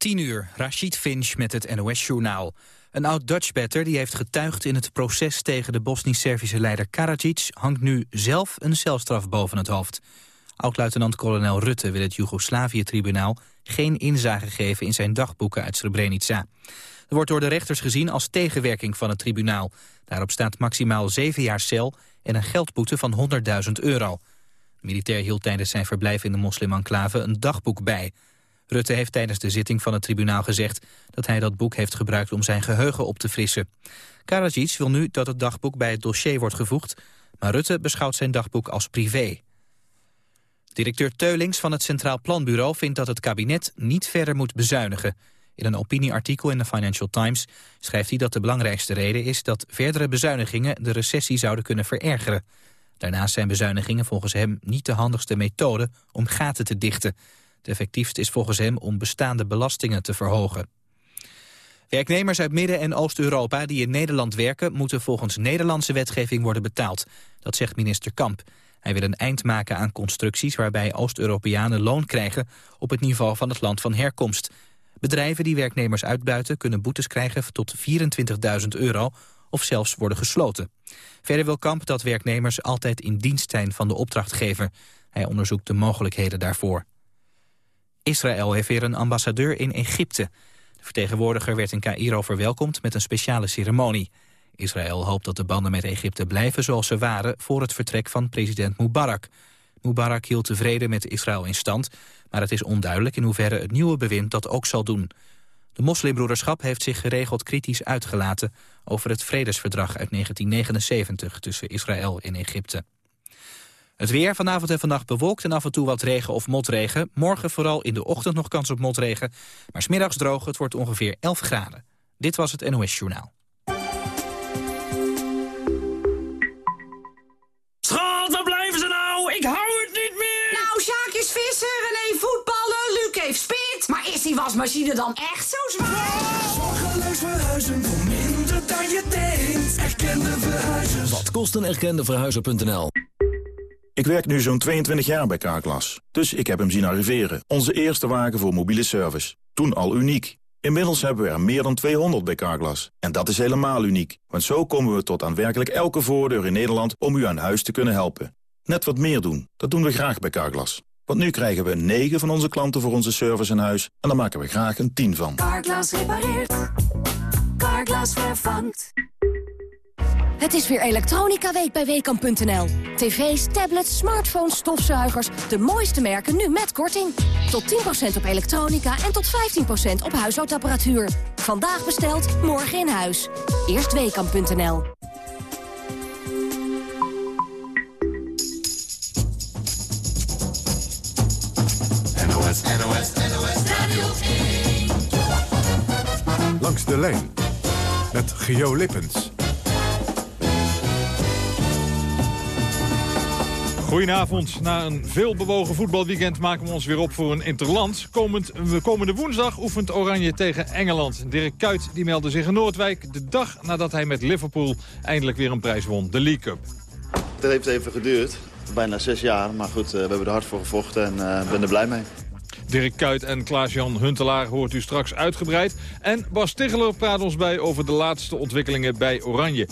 10 uur, Rashid Finch met het NOS-journaal. Een oud-Dutchbatter die heeft getuigd in het proces tegen de Bosnisch-Servische leider Karadzic... hangt nu zelf een celstraf boven het hoofd. Oud-luitenant-kolonel Rutte wil het Joegoslavië-tribunaal... geen inzage geven in zijn dagboeken uit Srebrenica. Er wordt door de rechters gezien als tegenwerking van het tribunaal. Daarop staat maximaal zeven jaar cel en een geldboete van 100.000 euro. De militair hield tijdens zijn verblijf in de moslimenclave een dagboek bij... Rutte heeft tijdens de zitting van het tribunaal gezegd dat hij dat boek heeft gebruikt om zijn geheugen op te frissen. Karadzic wil nu dat het dagboek bij het dossier wordt gevoegd, maar Rutte beschouwt zijn dagboek als privé. Directeur Teulings van het Centraal Planbureau vindt dat het kabinet niet verder moet bezuinigen. In een opinieartikel in de Financial Times schrijft hij dat de belangrijkste reden is dat verdere bezuinigingen de recessie zouden kunnen verergeren. Daarnaast zijn bezuinigingen volgens hem niet de handigste methode om gaten te dichten. Het effectiefst is volgens hem om bestaande belastingen te verhogen. Werknemers uit Midden- en Oost-Europa die in Nederland werken... moeten volgens Nederlandse wetgeving worden betaald. Dat zegt minister Kamp. Hij wil een eind maken aan constructies waarbij Oost-Europeanen loon krijgen... op het niveau van het land van herkomst. Bedrijven die werknemers uitbuiten kunnen boetes krijgen tot 24.000 euro... of zelfs worden gesloten. Verder wil Kamp dat werknemers altijd in dienst zijn van de opdrachtgever. Hij onderzoekt de mogelijkheden daarvoor. Israël heeft weer een ambassadeur in Egypte. De vertegenwoordiger werd in Cairo verwelkomd met een speciale ceremonie. Israël hoopt dat de banden met Egypte blijven zoals ze waren... voor het vertrek van president Mubarak. Mubarak hield de vrede met Israël in stand... maar het is onduidelijk in hoeverre het nieuwe bewind dat ook zal doen. De moslimbroederschap heeft zich geregeld kritisch uitgelaten... over het vredesverdrag uit 1979 tussen Israël en Egypte. Het weer vanavond en vannacht bewolkt en af en toe wat regen of motregen. Morgen vooral in de ochtend nog kans op motregen. Maar smiddags droog, het wordt ongeveer 11 graden. Dit was het NOS Journaal. Schat, waar blijven ze nou? Ik hou het niet meer! Nou, Sjaak is visser, René voetballen, Luc heeft spit. Maar is die wasmachine dan echt zo zwaar? Zorgeloos verhuizen voor minder dan je denkt. Erkende verhuizers. Wat kost een erkende verhuizer.nl? Ik werk nu zo'n 22 jaar bij Carglass, dus ik heb hem zien arriveren. Onze eerste wagen voor mobiele service. Toen al uniek. Inmiddels hebben we er meer dan 200 bij Carglass. En dat is helemaal uniek, want zo komen we tot aan werkelijk elke voordeur in Nederland om u aan huis te kunnen helpen. Net wat meer doen, dat doen we graag bij Carglass. Want nu krijgen we 9 van onze klanten voor onze service in huis en daar maken we graag een 10 van. Carglass repareert. Carglass vervangt. Het is weer elektronica week bij Weekamp.nl. TV's, tablets, smartphones, stofzuigers. De mooiste merken nu met korting. Tot 10% op elektronica en tot 15% op huishoudapparatuur. Vandaag besteld, morgen in huis. Eerst Weekamp.nl. NOS, NOS, NOS Radio 1. Langs de lijn met Geo Lippens. Goedenavond. Na een veelbewogen voetbalweekend maken we ons weer op voor een interland. Komend, komende woensdag oefent Oranje tegen Engeland. Dirk Kuyt die meldde zich in Noordwijk de dag nadat hij met Liverpool eindelijk weer een prijs won. De League Cup. Het heeft even geduurd. Bijna zes jaar. Maar goed, eh, we hebben er hard voor gevochten en ik uh, ben er blij mee. Dirk Kuyt en Klaas-Jan Huntelaar hoort u straks uitgebreid. En Bas Ticheler praat ons bij over de laatste ontwikkelingen bij Oranje.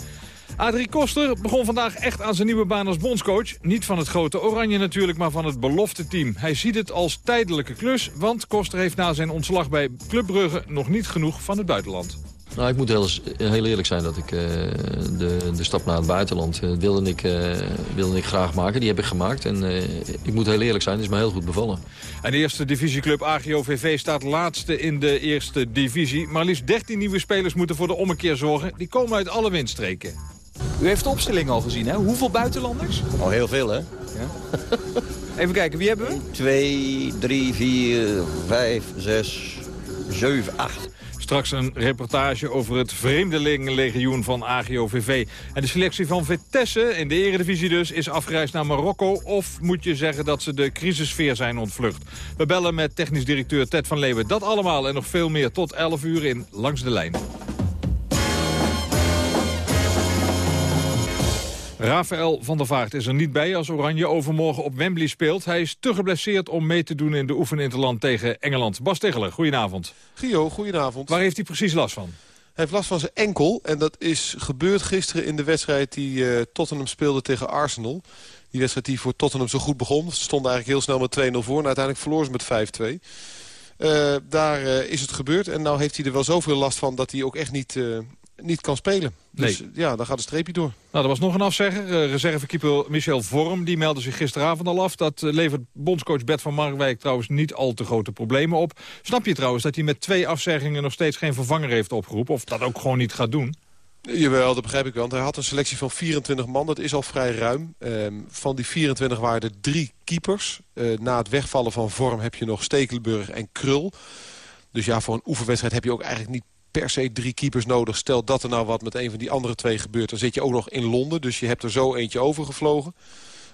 Adrie Koster begon vandaag echt aan zijn nieuwe baan als bondscoach. Niet van het grote Oranje natuurlijk, maar van het belofte team. Hij ziet het als tijdelijke klus, want Koster heeft na zijn ontslag bij Club Brugge nog niet genoeg van het buitenland. Nou, ik moet heel, heel eerlijk zijn dat ik uh, de, de stap naar het buitenland uh, wilde, ik, uh, wilde ik graag maken. Die heb ik gemaakt en ik moet heel eerlijk zijn, het is me heel goed bevallen. En de eerste divisieclub AGOVV staat laatste in de eerste divisie. Maar liefst 13 nieuwe spelers moeten voor de ommekeer zorgen. Die komen uit alle windstreken. U heeft de opstelling al gezien, hè? Hoeveel buitenlanders? Al heel veel, hè? Ja. Even kijken, wie hebben we? 2, 3, 4, 5, 6, 7, 8. Straks een reportage over het vreemdelingenlegioen van AGOVV. En de selectie van Vitesse, in de eredivisie dus, is afgereisd naar Marokko. Of moet je zeggen dat ze de crisissfeer zijn ontvlucht? We bellen met technisch directeur Ted van Leeuwen. Dat allemaal en nog veel meer tot 11 uur in Langs de Lijn. Rafael van der Vaart is er niet bij als Oranje overmorgen op Wembley speelt. Hij is te geblesseerd om mee te doen in de oefeninterland tegen Engeland. Bas Tegeler, goedenavond. Gio, goedenavond. Waar heeft hij precies last van? Hij heeft last van zijn enkel. En dat is gebeurd gisteren in de wedstrijd die uh, Tottenham speelde tegen Arsenal. Die wedstrijd die voor Tottenham zo goed begon. Ze stonden eigenlijk heel snel met 2-0 voor. En uiteindelijk verloor ze met 5-2. Uh, daar uh, is het gebeurd. En nou heeft hij er wel zoveel last van dat hij ook echt niet, uh, niet kan spelen. Dus Nee. ja, dan gaat een streepje door. Nou, er was nog een afzegger. Uh, reservekeeper Michel Vorm, die meldde zich gisteravond al af. Dat uh, levert bondscoach Bert van Marwijk trouwens niet al te grote problemen op. Snap je trouwens dat hij met twee afzeggingen nog steeds geen vervanger heeft opgeroepen? Of dat ook gewoon niet gaat doen? Jawel, dat begrijp ik wel. Want hij had een selectie van 24 man. Dat is al vrij ruim. Um, van die 24 waren er drie keepers. Uh, na het wegvallen van Vorm heb je nog Stekelenburg en Krul. Dus ja, voor een oefenwedstrijd heb je ook eigenlijk niet per se drie keepers nodig. Stel dat er nou wat met een van die andere twee gebeurt... dan zit je ook nog in Londen. Dus je hebt er zo eentje overgevlogen.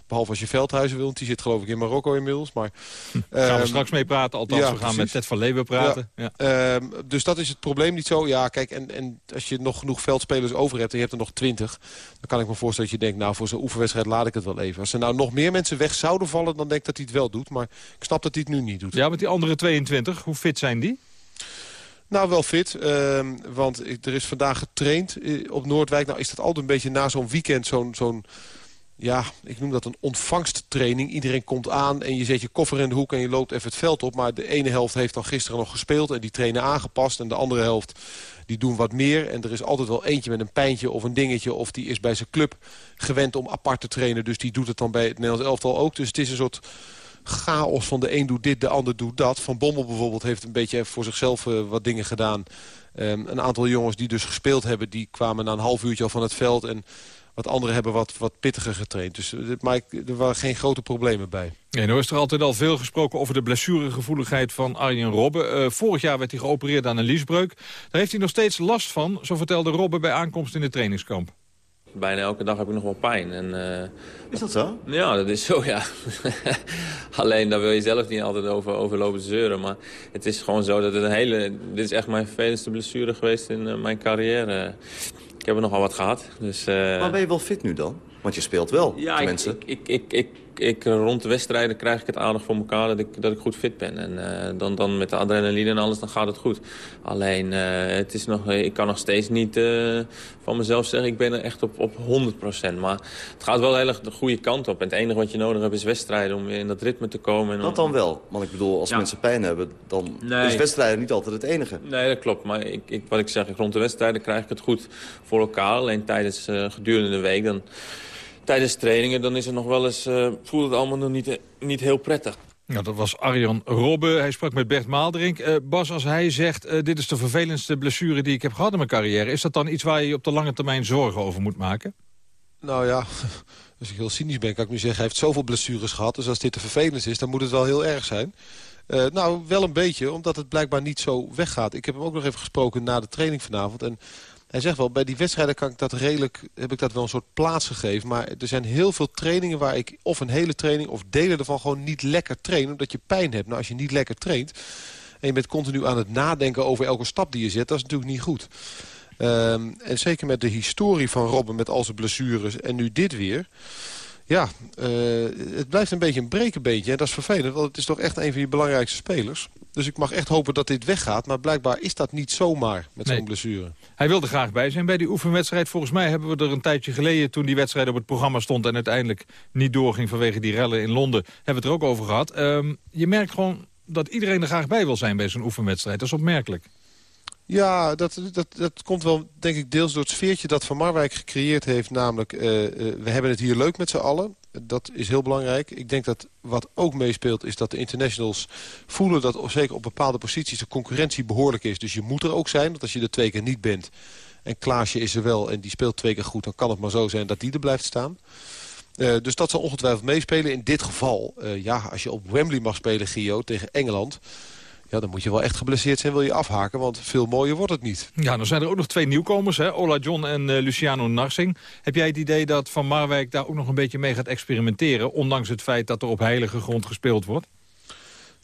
Behalve als je Veldhuizen wil, want die zit geloof ik in Marokko inmiddels. Maar, hm, gaan we straks mee praten, althans ja, we gaan precies. met Ted van Leeuwen praten. Ja. Ja. Um, dus dat is het probleem niet zo. Ja, kijk, en, en als je nog genoeg veldspelers over hebt en je hebt er nog twintig... dan kan ik me voorstellen dat je denkt, nou voor zo'n oefenwedstrijd laat ik het wel even. Als er nou nog meer mensen weg zouden vallen, dan denk ik dat hij het wel doet. Maar ik snap dat hij het nu niet doet. Ja, met die andere 22, hoe fit zijn die? Nou, wel fit. Uh, want er is vandaag getraind op Noordwijk. Nou is dat altijd een beetje na zo'n weekend zo'n... zo'n ja, ik noem dat een ontvangsttraining. Iedereen komt aan en je zet je koffer in de hoek en je loopt even het veld op. Maar de ene helft heeft dan gisteren nog gespeeld en die trainen aangepast. En de andere helft die doen wat meer. En er is altijd wel eentje met een pijntje of een dingetje. Of die is bij zijn club gewend om apart te trainen. Dus die doet het dan bij het Nederlands elftal ook. Dus het is een soort chaos van de een doet dit, de ander doet dat. Van Bommel bijvoorbeeld heeft een beetje voor zichzelf uh, wat dingen gedaan. Um, een aantal jongens die dus gespeeld hebben... die kwamen na een half uurtje al van het veld... en wat anderen hebben wat, wat pittiger getraind. Dus maar er waren geen grote problemen bij. Nee, nou is er altijd al veel gesproken over de blessuregevoeligheid van Arjen Robben. Uh, vorig jaar werd hij geopereerd aan een liesbreuk. Daar heeft hij nog steeds last van, zo vertelde Robben bij aankomst in de trainingskamp. Bijna elke dag heb ik nog wel pijn. En, uh, is dat zo? Ja, dat is zo, ja. Alleen, daar wil je zelf niet altijd over, over lopen zeuren. Maar het is gewoon zo dat het een hele... Dit is echt mijn vervelendste blessure geweest in uh, mijn carrière. Ik heb er nogal wat gehad. Dus, uh... Maar ben je wel fit nu dan? Want je speelt wel, ja, ik, ik, ik, ik, rond de wedstrijden krijg ik het aardig voor elkaar dat ik, dat ik goed fit ben. En uh, dan, dan met de adrenaline en alles, dan gaat het goed. Alleen, uh, het is nog, ik kan nog steeds niet uh, van mezelf zeggen, ik ben er echt op, op 100%. Maar het gaat wel heel erg de goede kant op. En het enige wat je nodig hebt is wedstrijden om weer in dat ritme te komen. En dat dan wel. Want ik bedoel, als ja. mensen pijn hebben, dan nee. is wedstrijden niet altijd het enige. Nee, dat klopt. Maar ik, ik, wat ik zeg, rond de wedstrijden krijg ik het goed voor elkaar. Alleen tijdens gedurende de week dan tijdens trainingen, dan is het nog wel eens, uh, voelt het allemaal nog niet, niet heel prettig. Ja, dat was Arjan Robbe. Hij sprak met Bert Maalderink. Uh, Bas, als hij zegt, uh, dit is de vervelendste blessure die ik heb gehad in mijn carrière... is dat dan iets waar je op de lange termijn zorgen over moet maken? Nou ja, als ik heel cynisch ben, kan ik nu zeggen... hij heeft zoveel blessures gehad, dus als dit de vervelendste is... dan moet het wel heel erg zijn. Uh, nou, wel een beetje, omdat het blijkbaar niet zo weggaat. Ik heb hem ook nog even gesproken na de training vanavond... en hij zegt wel, bij die wedstrijden kan ik dat redelijk, heb ik dat wel een soort plaats gegeven. Maar er zijn heel veel trainingen waar ik of een hele training of delen ervan gewoon niet lekker train. Omdat je pijn hebt. Nou, als je niet lekker traint en je bent continu aan het nadenken over elke stap die je zet, dat is natuurlijk niet goed. Um, en zeker met de historie van Robben met al zijn blessures en nu dit weer... Ja, uh, het blijft een beetje een brekenbeentje. En dat is vervelend, want het is toch echt een van je belangrijkste spelers. Dus ik mag echt hopen dat dit weggaat. Maar blijkbaar is dat niet zomaar met Nee. zo'n blessure. Hij wilde graag bij zijn bij die oefenwedstrijd. Volgens mij hebben we er een tijdje geleden, toen die wedstrijd op het programma stond... en uiteindelijk niet doorging vanwege die rellen in Londen, hebben we het er ook over gehad. Ehm, je merkt gewoon dat iedereen er graag bij wil zijn bij zo'n oefenwedstrijd. Dat is opmerkelijk. Ja, dat, dat, dat komt wel, denk ik, deels door het sfeertje dat Van Marwijk gecreëerd heeft. Namelijk, eh, eh, we hebben het hier leuk met z'n allen. Dat is heel belangrijk. Ik denk dat wat ook meespeelt is dat de internationals voelen... dat zeker op bepaalde posities de concurrentie behoorlijk is. Dus je moet er ook zijn, want als je er twee keer niet bent... en Klaasje is er wel en die speelt twee keer goed... dan kan het maar zo zijn dat die er blijft staan. Uh, dus dat zal ongetwijfeld meespelen. In dit geval, ja, als je op Wembley mag spelen, Gio, tegen Engeland... Ja, dan moet je wel echt geblesseerd zijn, wil je afhaken. Want veel mooier wordt het niet. Ja, dan zijn er ook nog twee nieuwkomers, hè? Ola John en uh, Luciano Narsing. Heb jij het idee dat Van Marwijk daar ook nog een beetje mee gaat experimenteren... ondanks het feit dat er op heilige grond gespeeld wordt?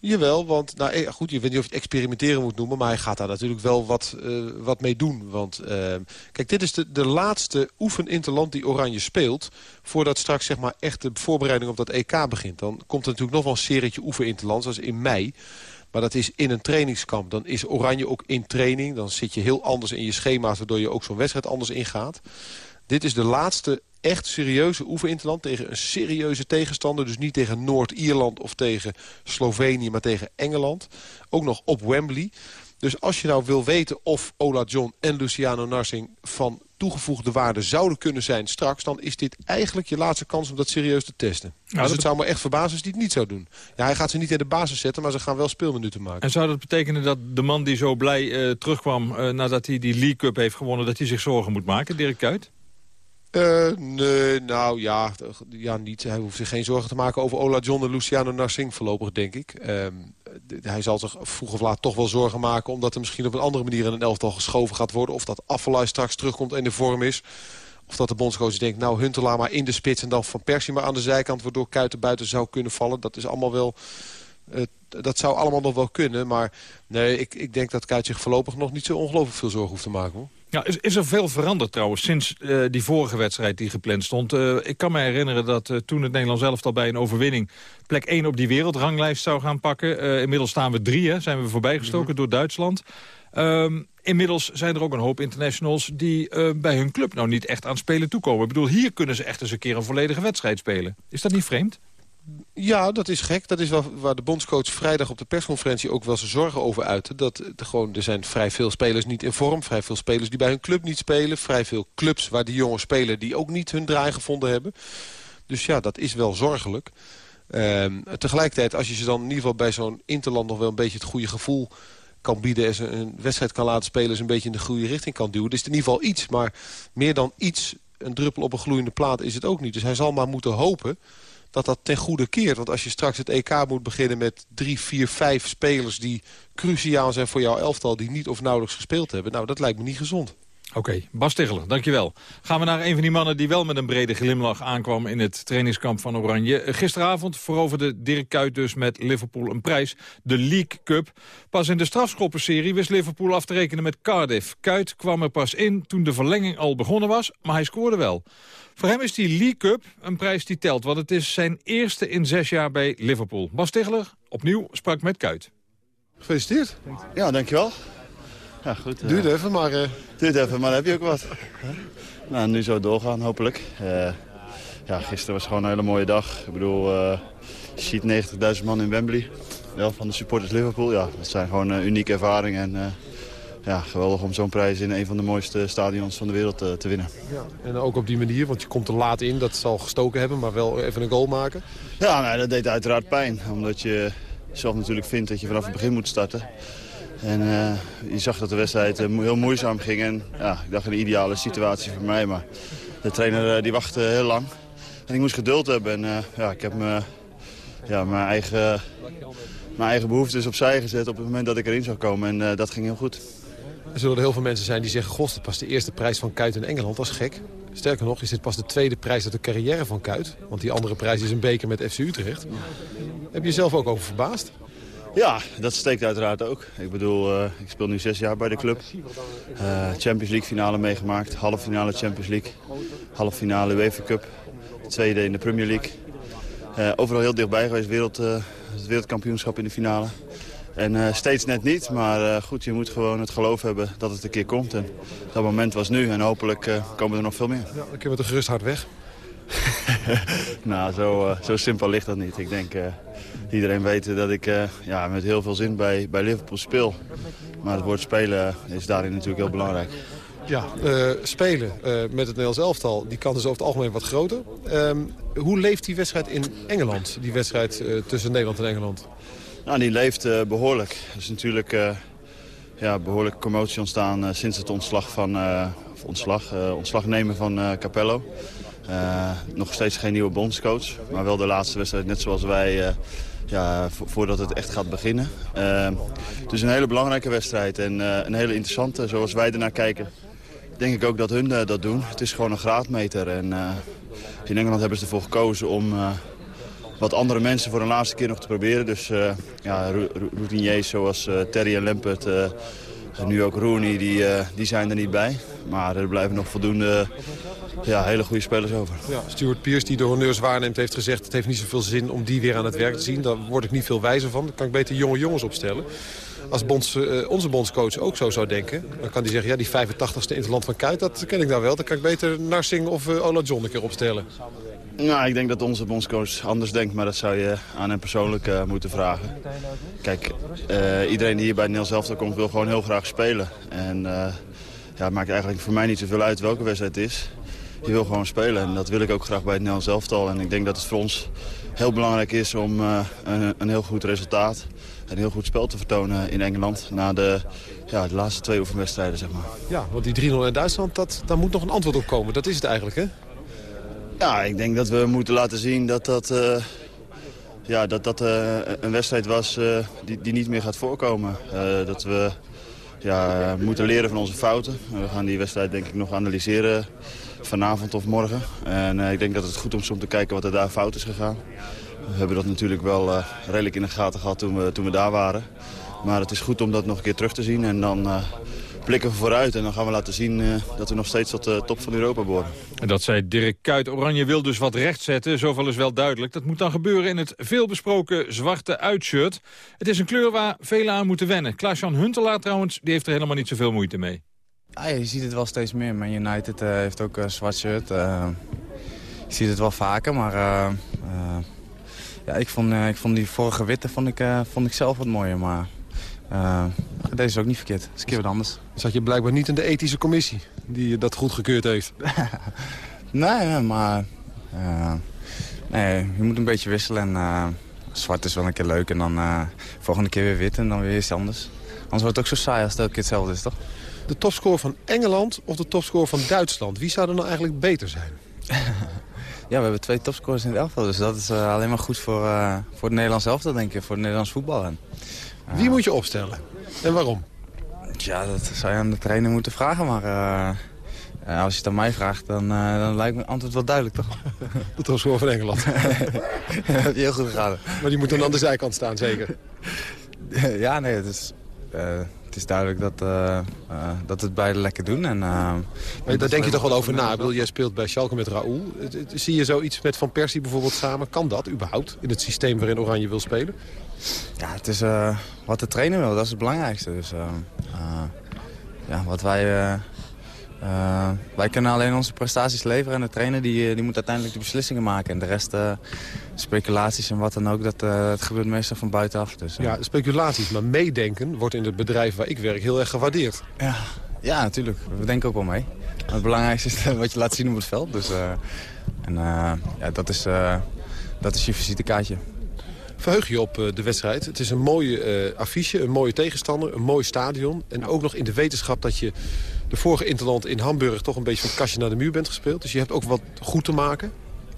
Jawel, want nou, eh, goed, je weet niet of je het experimenteren moet noemen... maar hij gaat daar natuurlijk wel wat, uh, wat mee doen. Want uh, kijk, dit is de, de laatste oefeninterland die Oranje speelt... voordat straks zeg maar, echt de voorbereiding op dat EK begint. Dan komt er natuurlijk nog wel een serietje oefeninterland, zoals in mei... Maar dat is in een trainingskamp. Dan is Oranje ook in training. Dan zit je heel anders in je schema's... waardoor je ook zo'n wedstrijd anders ingaat. Dit is de laatste echt serieuze oefeninterland tegen een serieuze tegenstander. Dus niet tegen Noord-Ierland of tegen Slovenië, maar tegen Engeland. Ook nog op Wembley. Dus als je nou wil weten of Ola John en Luciano Narsing van toegevoegde waarde zouden kunnen zijn straks... dan is dit eigenlijk je laatste kans om dat serieus te testen. Nou, dus het zou me echt verbazen als hij het niet zou doen. Ja, hij gaat ze niet in de basis zetten, maar ze gaan wel speelminuten maken. En zou dat betekenen dat de man die zo blij uh, terugkwam... Uh, nadat hij die League Cup heeft gewonnen... dat hij zich zorgen moet maken, Dirk Kuyt? Uh, nee, nou ja, ja, niet. Hij hoeft zich geen zorgen te maken over Ola John en Luciano Narsing voorlopig, denk ik. Uh, hij zal zich vroeg of laat toch wel zorgen maken... omdat er misschien op een andere manier in een elftal geschoven gaat worden. Of dat Affelay straks terugkomt en de vorm is. Of dat de bondscoach denkt, nou Huntelaar maar in de spits... en dan Van Persie maar aan de zijkant... waardoor Kuiten buiten zou kunnen vallen. Dat is allemaal wel... Uh, dat zou allemaal nog wel kunnen. Maar nee, ik, ik denk dat Kuit zich voorlopig nog niet zo ongelooflijk veel zorgen hoeft te maken. Hoor. Ja, is, is er veel veranderd trouwens sinds uh, die vorige wedstrijd die gepland stond? Uh, ik kan me herinneren dat uh, toen het Nederlands elftal bij een overwinning... plek 1 op die wereldranglijst zou gaan pakken. inmiddels staan we drie, hè, zijn we voorbijgestoken mm -hmm. door Duitsland. Um, inmiddels zijn er ook een hoop internationals die bij hun club nou niet echt aan spelen toekomen. Ik bedoel, hier kunnen ze echt eens een keer een volledige wedstrijd spelen. Is dat niet vreemd? Ja, dat is gek. Dat is waar de bondscoach vrijdag op de persconferentie ook wel zijn zorgen over uitte. Dat er, gewoon, er zijn vrij veel spelers niet in vorm. Vrij veel spelers die bij hun club niet spelen. Vrij veel clubs waar die jongens spelen die ook niet hun draai gevonden hebben. Dus ja, dat is wel zorgelijk. Um, tegelijkertijd, als je ze dan in ieder geval bij zo'n interland nog wel een beetje het goede gevoel kan bieden... en ze een wedstrijd kan laten spelen... ze een beetje in de goede richting kan duwen. Is in ieder geval iets, maar meer dan iets... een druppel op een gloeiende plaat is het ook niet. Dus hij zal maar moeten hopen dat dat ten goede keert. Want als je straks het EK moet beginnen met drie, vier, vijf spelers... die cruciaal zijn voor jouw elftal, die niet of nauwelijks gespeeld hebben... nou, dat lijkt me niet gezond. Oké, okay, Bas Tegeler, dankjewel. Gaan we naar een van die mannen die wel met een brede glimlach aankwam... in het trainingskamp van Oranje. Gisteravond veroverde Dirk Kuyt dus met Liverpool een prijs, de League Cup. Pas in de strafschoppenserie wist Liverpool af te rekenen met Cardiff. Kuyt kwam er pas in toen de verlenging al begonnen was, maar hij scoorde wel. Voor hem is die League Cup een prijs die telt, want het is zijn eerste in zes jaar bij Liverpool. Bas Tegeler opnieuw sprak met Kuyt. Gefeliciteerd. Ja, dankjewel. Ja, goed. Duurt uh, even, maar... Uh... Duurt even, maar heb je ook wat. nou, nu zo doorgaan, hopelijk. Uh, ja, gisteren was gewoon een hele mooie dag. Ik bedoel, je ziet 90.000 man in Wembley. Wel, van de supporters Liverpool. Ja, dat zijn gewoon unieke ervaringen. En ja, geweldig om zo'n prijs in een van de mooiste stadions van de wereld te, te winnen. Ja, en ook op die manier, want je komt er laat in. Dat zal gestoken hebben, maar wel even een goal maken. Ja, nee, dat deed uiteraard pijn. Omdat je zelf natuurlijk vindt dat je vanaf het begin moet starten. En uh, je zag dat de wedstrijd uh, heel moeizaam ging. En ja, ik dacht een ideale situatie voor mij. Maar de trainer uh, die wachtte heel lang. En ik moest geduld hebben. En ja, ik heb me, ja, mijn, eigen, mijn eigen behoeftes opzij gezet op het moment dat ik erin zou komen. En dat ging heel goed. Er zullen er heel veel mensen zijn die zeggen... goh, het pas de eerste prijs van Kuit in Engeland, dat is gek. Sterker nog, is dit pas de tweede prijs uit de carrière van Kuit. Want die andere prijs is een beker met FC Utrecht. Heb je jezelf ook over verbaasd? Ja, dat steekt uiteraard ook. Ik bedoel, uh, ik speel nu zes jaar bij de club. Uh, Champions League finale meegemaakt, halve finale Champions League. Halve finale UEFA Cup, tweede in de Premier League. Uh, overal heel dichtbij geweest, wereld, het wereldkampioenschap in de finale. En steeds net niet, maar goed, je moet gewoon het geloof hebben dat het een keer komt. En dat moment was nu en hopelijk komen er nog veel meer. Ja, dan kunnen we er gerust hard weg. nou, zo, zo simpel ligt dat niet. Ik denk, iedereen weet dat ik ja, met heel veel zin bij, bij Liverpool speel. Maar het woord spelen is daarin natuurlijk heel belangrijk. Ja, spelen met het Nederlands elftal, die kant is over het algemeen wat groter. Um, hoe leeft die wedstrijd in Engeland, die wedstrijd tussen Nederland en Engeland? Nou, die leeft uh, behoorlijk. Er is natuurlijk uh, ja, behoorlijke commotie ontstaan uh, sinds het ontslag van, ontslag, ontslag nemen van Capello. Nog steeds geen nieuwe bondscoach, maar wel de laatste wedstrijd net zoals wij ja, vo voordat het echt gaat beginnen. het is een hele belangrijke wedstrijd en een hele interessante, zoals wij ernaar kijken. Denk ik ook dat hun dat doen. Het is gewoon een graadmeter en in Engeland hebben ze ervoor gekozen om wat andere mensen voor een laatste keer nog te proberen. Dus ja, routiniers zoals Terry en Lempert, en nu ook Rooney, die, die zijn er niet bij. Maar er blijven nog voldoende ja, hele goede spelers over. Ja, Stuart Pierce, die de honneurs waarneemt, heeft gezegd... het heeft niet zoveel zin om die weer aan het werk te zien. Daar word ik niet veel wijzer van. Dan kan ik beter jonge jongens opstellen. Als bonds, uh, onze bondscoach ook zo zou denken... dan kan hij zeggen, ja, die 85ste in het land van Kuit... dat ken ik nou wel. Dan kan ik beter Narsing of uh, Ola John een keer opstellen. Nou, ik denk dat onze bondscoach anders denkt, maar dat zou je aan hem persoonlijk uh, moeten vragen. Kijk, uh, iedereen die hier bij Nederlands Elftal komt wil gewoon heel graag spelen. En uh, ja, het maakt eigenlijk voor mij niet zoveel uit welke wedstrijd het is. Je wil gewoon spelen en dat wil ik ook graag bij het Nederlands Elftal. En ik denk dat het voor ons heel belangrijk is om een, een heel goed resultaat een heel goed spel te vertonen in Engeland... na de, ja, de laatste twee oefenwedstrijden, zeg maar. Ja, want die 3-0 in Duitsland, dat, daar moet nog een antwoord op komen. Dat is het eigenlijk, hè? Ja, ik denk dat we moeten laten zien dat dat, uh, ja, dat, dat uh, een wedstrijd was die, die niet meer gaat voorkomen. dat we ja, moeten leren van onze fouten. We gaan die wedstrijd denk ik nog analyseren vanavond of morgen. En ik denk dat het goed is om te kijken wat er daar fout is gegaan. We hebben dat natuurlijk wel redelijk in de gaten gehad toen we, toen we daar waren. Maar het is goed om dat nog een keer terug te zien en dan blikken we vooruit. En dan gaan we laten zien uh, dat we nog steeds tot de top van Europa behoren. En dat zei Dirk Kuyt. Oranje wil dus wat rechtzetten. Zoveel is wel duidelijk. Dat moet dan gebeuren in het veelbesproken zwarte uitshirt. Het is een kleur waar velen aan moeten wennen. Klaas-Jan Huntelaar trouwens, die heeft er helemaal niet zoveel moeite mee. Ah, je ziet het wel steeds meer. Man United uh, heeft ook een zwart shirt. Uh, je ziet het wel vaker, maar... ja, ik vond, ik vond die vorige witte vond ik, vond ik zelf wat mooier, maar... Deze is ook niet verkeerd. Dat is een keer wat anders. Zat je blijkbaar niet in de ethische commissie die dat goedgekeurd heeft? nee, maar... Nee, je moet een beetje wisselen. En, zwart is wel een keer leuk. En dan volgende keer weer wit en dan weer iets anders. Anders wordt het ook zo saai als het elke keer hetzelfde is, toch? De topscore van Engeland of de topscore van Duitsland? Wie zou er nou eigenlijk beter zijn? ja, we hebben twee topscorers in het elftal. Dus dat is alleen maar goed voor, voor het Nederlands elftal, denk ik. Voor het Nederlands voetbal. En, wie moet je opstellen? En waarom? Ja, dat zou je aan de trainer moeten vragen. Maar uh, als je het aan mij vraagt, dan, uh, dan lijkt me antwoord wel duidelijk, toch? Was gewoon van Engeland. dat heb je heel goed gedaan. Maar die moet dan aan de zijkant staan, zeker? ja, nee, het is, uh, het is duidelijk dat, dat het beide lekker doen. En, maar daar denk je toch wel over na? Ik bedoel, jij speelt bij Schalke met Raoul. Zie je zoiets met Van Persie bijvoorbeeld samen? Kan dat überhaupt in het systeem waarin Oranje wil spelen? Ja, het is wat de trainer wil, dat is het belangrijkste. Dus, ja, wat wij, wij kunnen alleen onze prestaties leveren en de trainer die, die moet uiteindelijk de beslissingen maken. En de rest, speculaties en wat dan ook, dat, dat gebeurt meestal van buitenaf. Dus, ja, speculaties, maar meedenken wordt in het bedrijf waar ik werk heel erg gewaardeerd. Ja, ja natuurlijk. We denken ook wel mee. Maar het belangrijkste is wat je laat zien op het veld. Dus, en ja, dat, is, dat is je visitekaartje. Verheug je op de wedstrijd. Het is een mooie affiche, een mooie tegenstander, een mooi stadion. En ook nog in de wetenschap dat je de vorige Interland in Hamburg... toch een beetje van kastje naar de muur bent gespeeld. Dus je hebt ook wat goed te maken.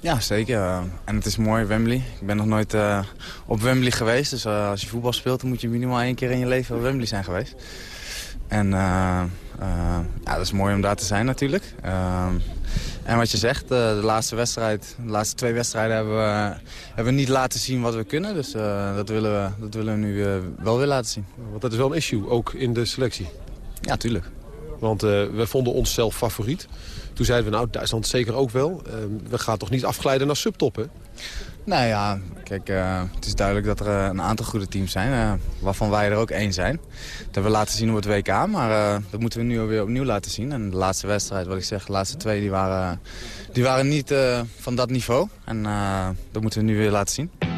Ja, zeker. En het is mooi, Wembley. Ik ben nog nooit uh, op Wembley geweest. Dus uh, als je voetbal speelt, dan moet je minimaal één keer in je leven op Wembley zijn geweest. En ja, dat is mooi om daar te zijn natuurlijk. En wat je zegt, de laatste wedstrijd, de laatste twee wedstrijden hebben we, hebben we niet laten zien wat we kunnen. Dus dat, willen we, dat willen we nu wel weer laten zien. Want dat is wel een issue, ook in de selectie. Ja, tuurlijk. Want we vonden onszelf favoriet. Toen zeiden we, nou, Duitsland zeker ook wel. we gaan toch niet afglijden naar subtop, hè? Nou ja, kijk, uh, het is duidelijk dat er uh, een aantal goede teams zijn, uh, waarvan wij er ook één zijn. Dat hebben we laten zien op het WK, maar dat moeten we nu weer opnieuw laten zien. En de laatste wedstrijd, wat ik zeg, de laatste twee, die waren, die waren niet van dat niveau. En dat moeten we nu weer laten zien.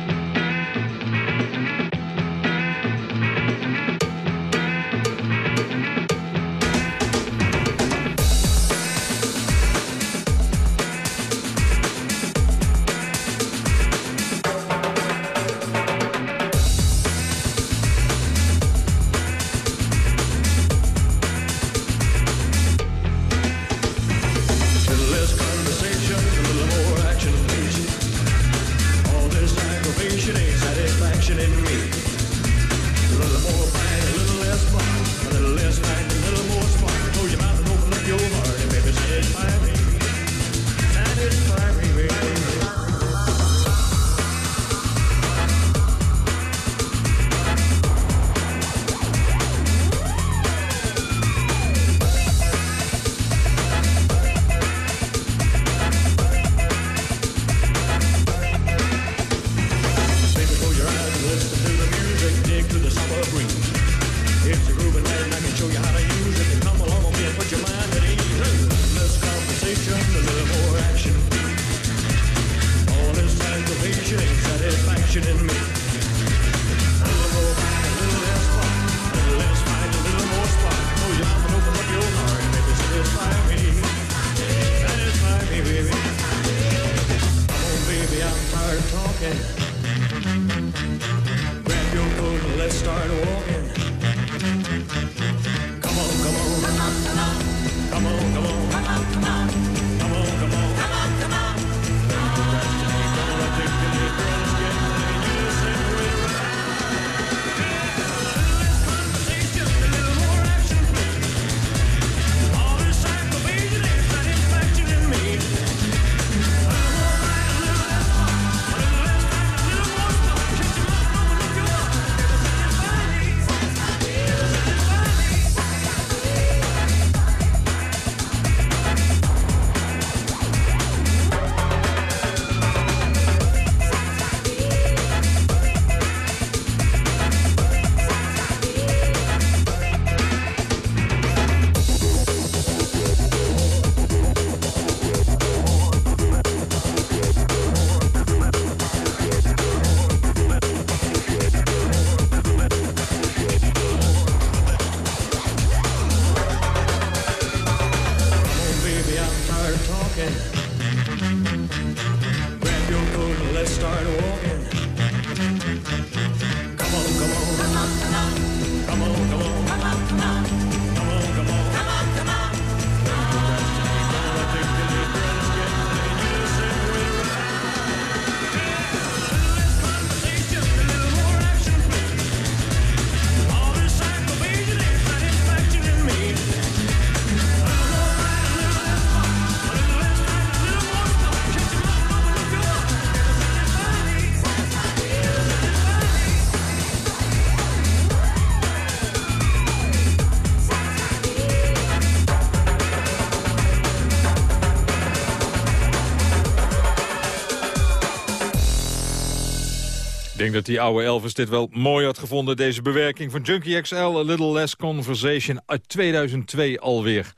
Dat die oude Elvis dit wel mooi had gevonden, deze bewerking van Junkie XL, A Little Less Conversation uit 2002 alweer.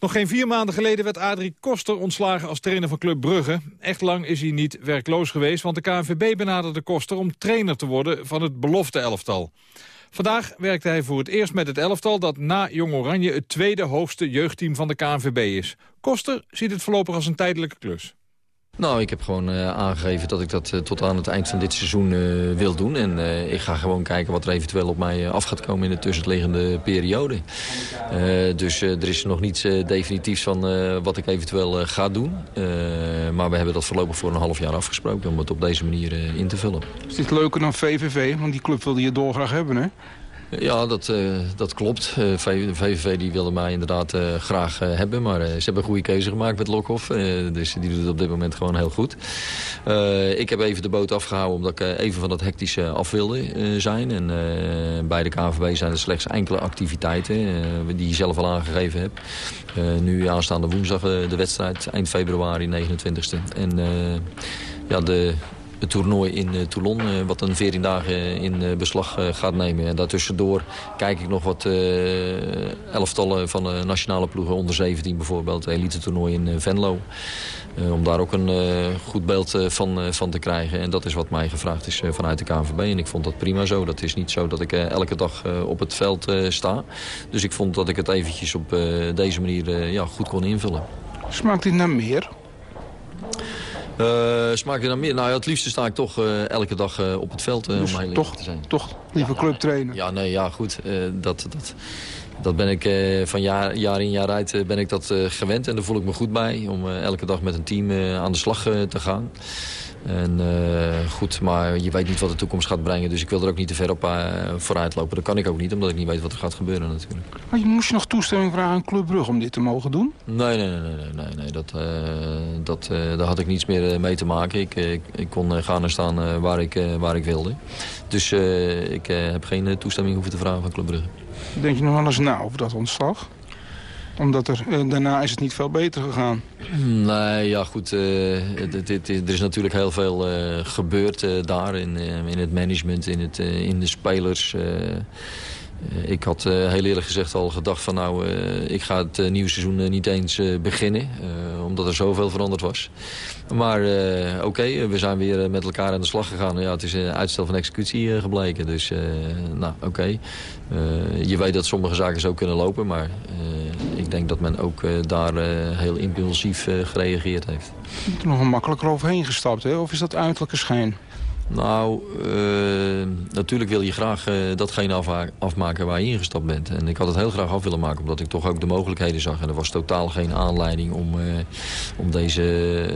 Nog geen vier maanden geleden werd Adrie Koster ontslagen als trainer van Club Brugge. Echt lang is hij niet werkloos geweest, want de KNVB benaderde Koster om trainer te worden van het belofte elftal. Vandaag werkte hij voor het eerst met het elftal dat na Jong Oranje het tweede hoogste jeugdteam van de KNVB is. Koster ziet het voorlopig als een tijdelijke klus. Nou, ik heb gewoon uh, aangegeven dat ik dat uh, tot aan het eind van dit seizoen uh, wil doen. En ik ga gewoon kijken wat er eventueel op mij af gaat komen in de tussenliggende periode. dus er is nog niets definitiefs van wat ik eventueel ga doen. maar we hebben dat voorlopig voor een half jaar afgesproken om het op deze manier in te vullen. Is dit leuker dan VVV? Want die club wilde je dolgraag hebben, hè? Ja, dat, uh, dat klopt. Uh, VVV die wilde mij inderdaad uh, graag hebben. Maar ze hebben een goede keuze gemaakt met Lokhoff. dus die doet het op dit moment gewoon heel goed. ik heb even de boot afgehouden omdat ik even van dat hectische af wilde zijn. En bij de KNVB zijn er slechts enkele activiteiten die je zelf al aangegeven hebt. nu aanstaande woensdag de wedstrijd, eind februari 29e. En ja, de het toernooi in uh, Toulon, uh, wat een 14 dagen in uh, beslag gaat nemen. En daartussendoor kijk ik nog wat elftallen van nationale ploegen onder 17 bijvoorbeeld. Het elite toernooi in Venlo. om daar ook een goed beeld van, van te krijgen. En dat is wat mij gevraagd is vanuit de KNVB. En ik vond dat prima zo. Dat is niet zo dat ik elke dag op het veld sta. Dus ik vond dat ik het eventjes op deze manier ja, goed kon invullen. Smaakt dit naar meer? Uh, smaakt er dan meer? Nou ja, het liefste sta ik toch uh, elke dag uh, op het veld dus om heel toch, te zijn. toch liever ja, club trainen? Ja, nee, ja, goed. dat, dat, dat ben ik van jaar, jaar in jaar uit ben ik dat gewend. En daar voel ik me goed bij om elke dag met een team aan de slag te gaan. En uh, goed, maar je weet niet wat de toekomst gaat brengen. Dus ik wil er ook niet te ver op uh, vooruit lopen. Dat kan ik ook niet, omdat ik niet weet wat er gaat gebeuren natuurlijk. Maar je moest je nog toestemming vragen aan Club Brugge om dit te mogen doen? Nee, nee, nee, nee, nee, nee. Dat, uh, dat, daar had ik niets meer mee te maken. Ik, ik, ik kon gaan en staan waar, ik, waar ik wilde. Dus ik heb geen toestemming hoeven te vragen van Club Brugge. Denk je nog wel eens na over dat ontslag? Omdat er, eh, daarna is het niet veel beter gegaan. Nee, ja goed. Uh, er is natuurlijk heel veel uh, gebeurd daar in, in het management, in, het, in de spelers. Ik had heel eerlijk gezegd al gedacht van nou, ik ga het nieuwe seizoen niet eens beginnen. omdat er zoveel veranderd was. Maar oké, we zijn weer met elkaar aan de slag gegaan. Ja, het is een uitstel van executie gebleken. Dus nou oké. je weet dat sommige zaken zo kunnen lopen, maar ik denk dat men ook daar heel impulsief gereageerd heeft. Er nog een makkelijker overheen gestapt, hè? of is dat uiterlijke schijn? Nou, natuurlijk wil je graag datgene afmaken waar je ingestapt bent. En ik had het heel graag af willen maken, omdat ik toch ook de mogelijkheden zag. En er was totaal geen aanleiding om, om deze,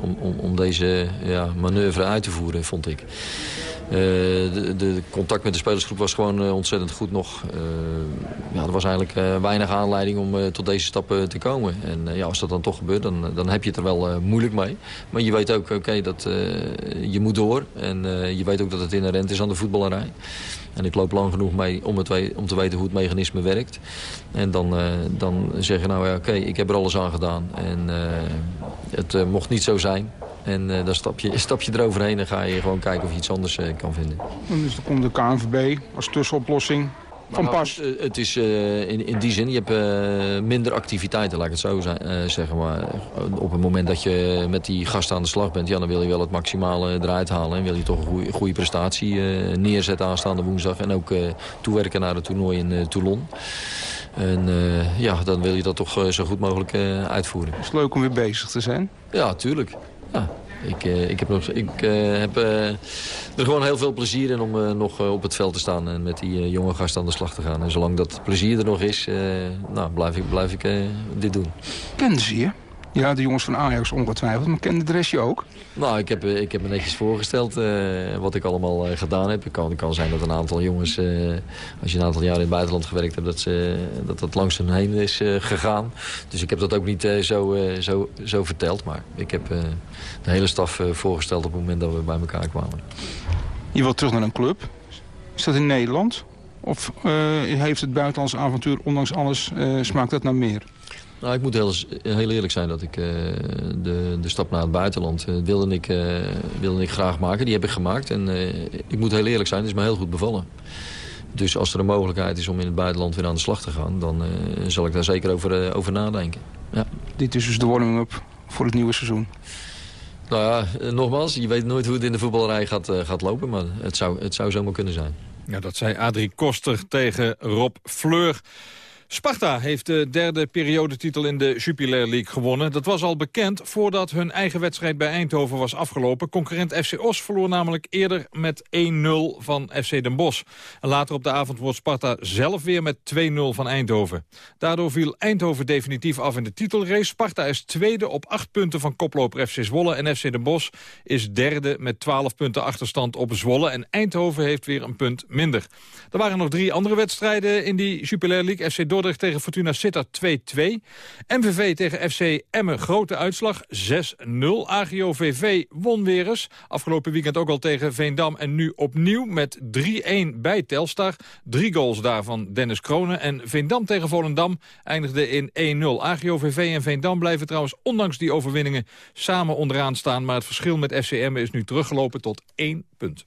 om, om, om, deze ja, manoeuvre uit te voeren, vond ik. Uh, de, de, contact met de spelersgroep was gewoon uh, ontzettend goed nog. Uh, ja, er was eigenlijk weinig aanleiding om tot deze stappen te komen. En ja, als dat dan toch gebeurt, dan, dan heb je het er wel moeilijk mee. Maar je weet ook, oké, dat je moet door. En je weet ook dat het inherent is aan de voetballerij. En ik loop lang genoeg mee om, het om te weten hoe het mechanisme werkt. En dan, dan zeggen, nou ja, oké, ik heb er alles aan gedaan. En het mocht niet zo zijn. En uh, dan stap je, stap je eroverheen en ga je gewoon kijken of je iets anders uh, kan vinden. En dus dan komt de KNVB als tussenoplossing van nou, pas? Het, het is uh, in, in die zin, je hebt minder activiteiten, laat ik het zo zijn, zeggen. Maar op het moment dat je met die gasten aan de slag bent... Ja, dan wil je wel het maximale eruit halen. En wil je toch een goede, goede prestatie neerzetten aanstaande woensdag. En ook toewerken naar het toernooi in Toulon. En ja, dan wil je dat toch zo goed mogelijk uitvoeren. Is het leuk om weer bezig te zijn? Ja, tuurlijk. Ja, ik, uh, ik, heb, ik uh, heb uh, er gewoon heel veel plezier in om nog op het veld te staan... en met die jonge gasten aan de slag te gaan. En zolang dat plezier er nog is, nou, blijf ik, blijf ik dit doen. Je? Ja, de jongens van Ajax ongetwijfeld, maar kende de rest je ook? Nou, ik heb, ik heb me netjes voorgesteld wat ik allemaal gedaan heb. Het kan, kan zijn dat een aantal jongens, als je een aantal jaar in het buitenland gewerkt hebt... dat ze, dat, dat langs hun heen is gegaan. Dus ik heb dat ook niet zo, zo, zo verteld. Maar ik heb de hele staf voorgesteld op het moment dat we bij elkaar kwamen. Je wilt terug naar een club. Is dat in Nederland? Of heeft het buitenlandse avontuur, ondanks alles, smaakt dat naar meer? Nou, ik moet heel, heel eerlijk zijn dat ik uh, de, de stap naar het buitenland uh, wilde, ik, uh, wilde ik graag maken. Die heb ik gemaakt en ik moet heel eerlijk zijn, het is me heel goed bevallen. Dus als er een mogelijkheid is om in het buitenland weer aan de slag te gaan... dan zal ik daar zeker over, over nadenken. Ja. Dit is dus de warming-up voor het nieuwe seizoen? Nou ja, nogmaals, je weet nooit hoe het in de voetballerij gaat, gaat lopen... maar het zou, het zou zomaar kunnen zijn. Ja, dat zei Adrie Koster tegen Rob Fleur. Sparta heeft de derde periodetitel in de Jupiler League gewonnen. Dat was al bekend voordat hun eigen wedstrijd bij Eindhoven was afgelopen. Concurrent FC Os verloor namelijk eerder met 1-0 van FC Den Bosch. En later op de avond wordt Sparta zelf weer met 2-0 van Eindhoven. Daardoor viel Eindhoven definitief af in de titelrace. Sparta is tweede op 8 punten van koploper FC Zwolle. En FC Den Bosch is derde met 12 punten achterstand op Zwolle. En Eindhoven heeft weer een punt minder. Er waren nog drie andere wedstrijden in die Jupiler League. FC Dordrecht tegen Fortuna Sittard 2-2. MVV tegen FC Emmen, grote uitslag 6-0. AGO VV won weer eens. Afgelopen weekend ook al tegen Veendam en nu opnieuw met 3-1 bij Telstar. Drie goals daarvan Dennis Kronen. En Veendam tegen Volendam eindigde in 1-0. AGO VV en Veendam blijven trouwens ondanks die overwinningen samen onderaan staan. Maar het verschil met FC Emmen is nu teruggelopen tot 1 punt.